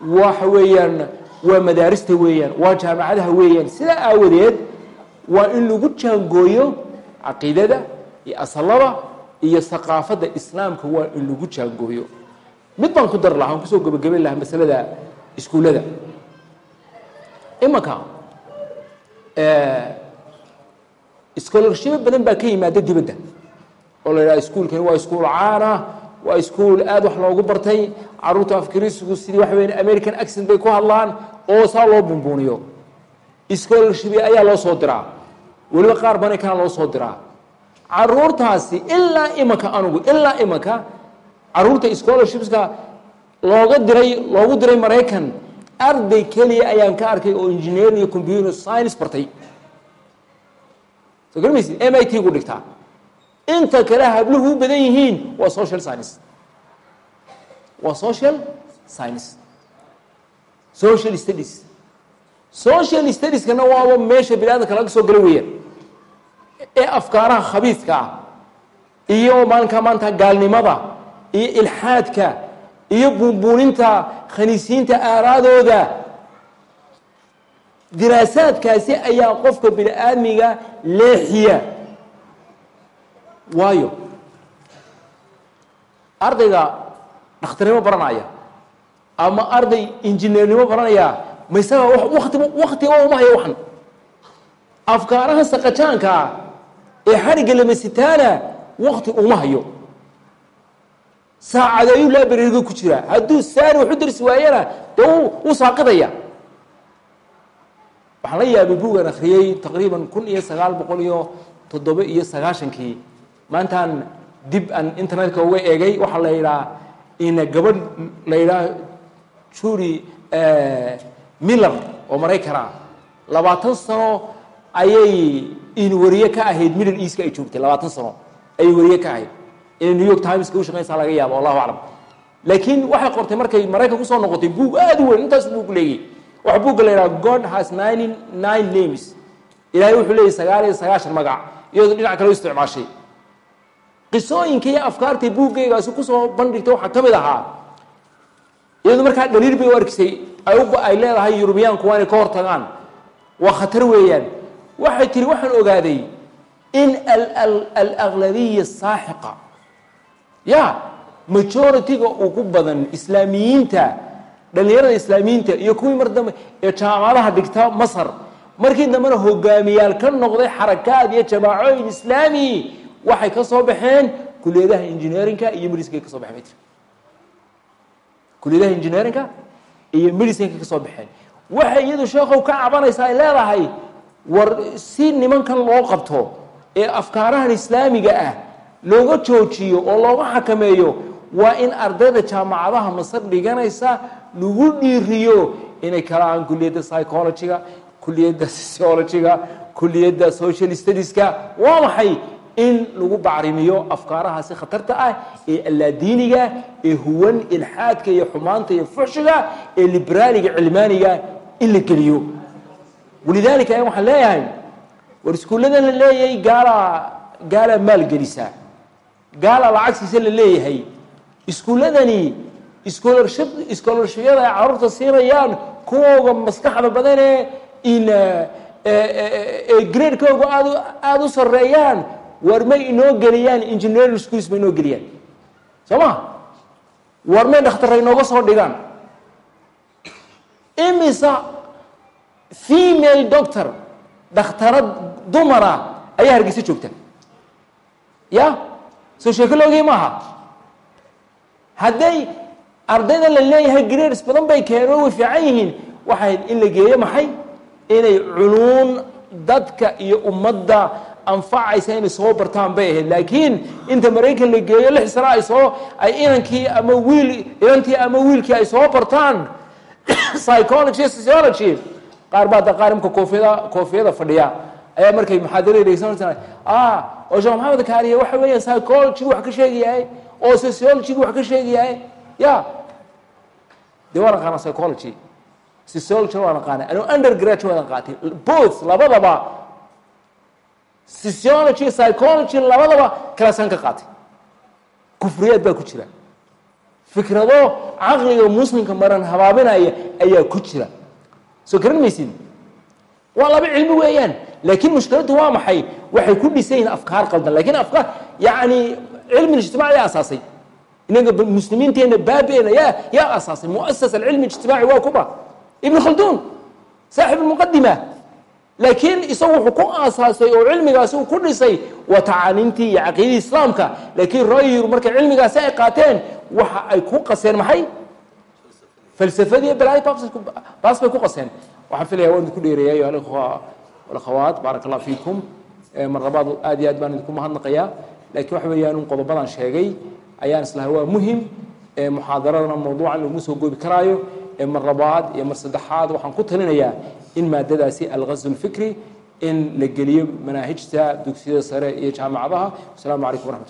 waxa weeyaan waa madaarista weeyaan waa jaamacadaha weeyaan. Sidaa aawadeed waa in lagu jaangooyo caqiidada iyo asalada iyo haqaafadda islaamka waa in lagu jaangooyo. Mid baan ku dari lahaa aan ku soo gebagabayn lahaa masalada iskuullada. Imanka scholarshibo badan baa ka yimaada dibadda. Oo la yidhaha iskuulkani waa iskuul caana waa iskuul aada wax loogu bartay? Caruurta afkirisigu sidii waxa weya american accent bay ku hadlaan oo saa loo bunbuuniyo scholarshibi ayaa loo soo diraa. Weliba qaar banaykana loo soo diraa. Caruurtaasi ilaa imanka anugu ilaa imanka carruurta scholarshipska looga diray loogu diray maraykan arday keliya ayaan ka arkay oo engineer iyo computer science bartay. Soo garmaysid m i t gu dhigtaa inta kale habluhu u badan yihiin waa social science. Waa social science. Social studies. Social studieskana waaba meesha bini aadamka laga soo gala weeyaan. Ee afkaaraha khabiidka ah iyo maalinka maanta gaalnimada iyo ilxaadka iyo buunbuuninta khaniisiinta aaraadooda. Diraasaadkaasi ayaa qofka bini aadmiga leexiya waayo. Ardayga dhakhtarnimo baranaya ama arday injineernimo baranaya ma isaga wati waktiba uma hayo waxan. Afkaaraha saqajaankaa ee xadhigga lamasitaana wakti uma hayo. Saacadeeyuu laaberiga ku jiraa hadduu saari waxu darsi waayana dee wuu saaqidaya. Waxaan la yaabay buugan akhriyey taqriiban kun iyo sagaal boqol iyo toddoba iyo sagaashankii maantaan dib aan internetka uga eegay waxaa la yidhaha ina gabadh la yidhaha juri miller oo maraykana labaatan sano ayay in wariye ka ahayd middle eastka ay joogtay labaatan sano ayay wariye ka ahayd. Inay new york timeska ushaqaynsaa laga yaabo allahu aclam. Laakiin waxay qortay markay maraykan ku soo noqotay buug aada u weyn intaas buug leeyay. Waxa buugga la yidhaha god has ninety nine names. Ilaahay wuxuu leeyay sagaal iyo sagaashan magac iyadoo dhinac kale u isticmaashay qisooyinka iyo afkaartii buuggaygaasi ku soo bandhigtay waxaa ka mid ahaa. Iyadoo markaa dhaliil bay u arkisay ay leedahay yurubiyaanku waa inay ka hortagaan waa khatar weeyaan. Waxay tiri waxaan ogaaday in alaglabiya saaxiqa ya majority-ga ugu badan islaamiyiinta dhallinyarada islaamiyiinta iyo kuwii mar dambe ee jaamacadaha dhigta masar. Markii dambena hogaamiyaal ka noqday xarakaad iyo jamaacooyin islaami waxay ka soo baxeen kuliyadaha engineerinka iyo medicinka ka soo baxeen. Kuliyadaha engineerinka iyo medicinka ka soo baxeen. Waxay iyadu sheekhow ka cabanaysaa ay leedahay war si nimankan loo qabto ee afkaarahan islaamiga ah looga joojiyo oo looga xakameeyo waa in ardayda jaamacadaha masar dhiganaysa lagu dhiiriyo inay kalaan kuliyadda psychologyga kuliyadda sociologyga kuliyadda social studieska waa maxay in lagu bacrimiyo afkaarahaasi khatarta ah ee allaadiiniga ee huwan ilxaadka iyo xumaanta iyo fuxshiga ee liberaaliga cilmaaniga in la geliyo. Walidaalika waxaan leeyahay war iskuulladan la leeyahay gaalaa gaalaa maalgelisaa gaalaa lacagsiisa la leeyahay. Iskuulladani scholarship scholarshibyada ay carruurta siinayaan kuwooga maskaxda badanee in ee gradekooga aad aada u sarreeyaan war may inoo geliyaan engineering schools may inoo geliyaan. Soo ma? War may dhakhtarra inooga soo dhigaan. Imisa female doctor dhakhtarad dumara ayaa hargeysa joogta ya? Soo sheeko loogii maaha? Hadday ardayda la leeyahay grades badan bay keeno way fiican yihiin. Waxay in la geeyo maxay? Inay cunuun dadka iyo ummadda anfacaysa inay soo bartaan bay ahayd. Laakiin inta maraykan la geeyo lix sano ay soo ay inankii ama wiil inantii ama wiilkii ay soo bartaan (coughs) psychology sociology qaar baa da qaar imka koofiyada koofiyada fadhiya. Ayaa markay muxaadarada dhegeysanaysa ah oo sheekh maxamed kaariye waxa weeyaan psychology wax ka sheegayahay oo sociology wax ka sheegayahay ya dee waan aqaana psychology. Sociology waan aqaanay anigu undergraduate waan qaatay. Both labadaba sociology psychology labadaba kalasaan ka qaatay kufriyaad baa ku jira fikrado caqliga muslimka maran habaabinaya ayaa ku jira soo garan maysid waa laba cilmi weeyaan laakiin mushkiladdu waa maxay waxay ku dhisan yihiin afkaar qaldan. Lakiin afkaar yani cilmi ijtimaac yaa asaasay inaga muslimiinteena baabeena yaa yaa asaasay muasas alcilmi ijtimaaci waa kuba. Ibn khaldun saaxib almuqadima laakiin isagu wuxuu ku aasaasay oo cilmigaasi uu ku dhisay waa tacaaniintii iyo caqiidadii islaamka. Laakiin ra'yigu markay cilmigaasi ay qaateen waxa ay ku qaseen maxay? Falsafadii balaayo baas bay ku qaseen. Waxaan filaya waan idinku dheereeya ayuha alikhwa walakhawaat baaraka allah fiikum. Mar labaad aad iyo aad baan idinku mahadnaqayaa laakiin waxa weeyaan un qodobadan sheegay. Ayaan islahay waa muhiim. Muxaadaradana mawduucan lagu soo goobi karaayo. Mar labaad iyo mar saddexaad waxaan ku talinayaa in maadadaasi alghazw lfikri in la geliyo manaahijta dugsiyada sare iyo jaamacadaha. Wasalaamu calaykum waraxmat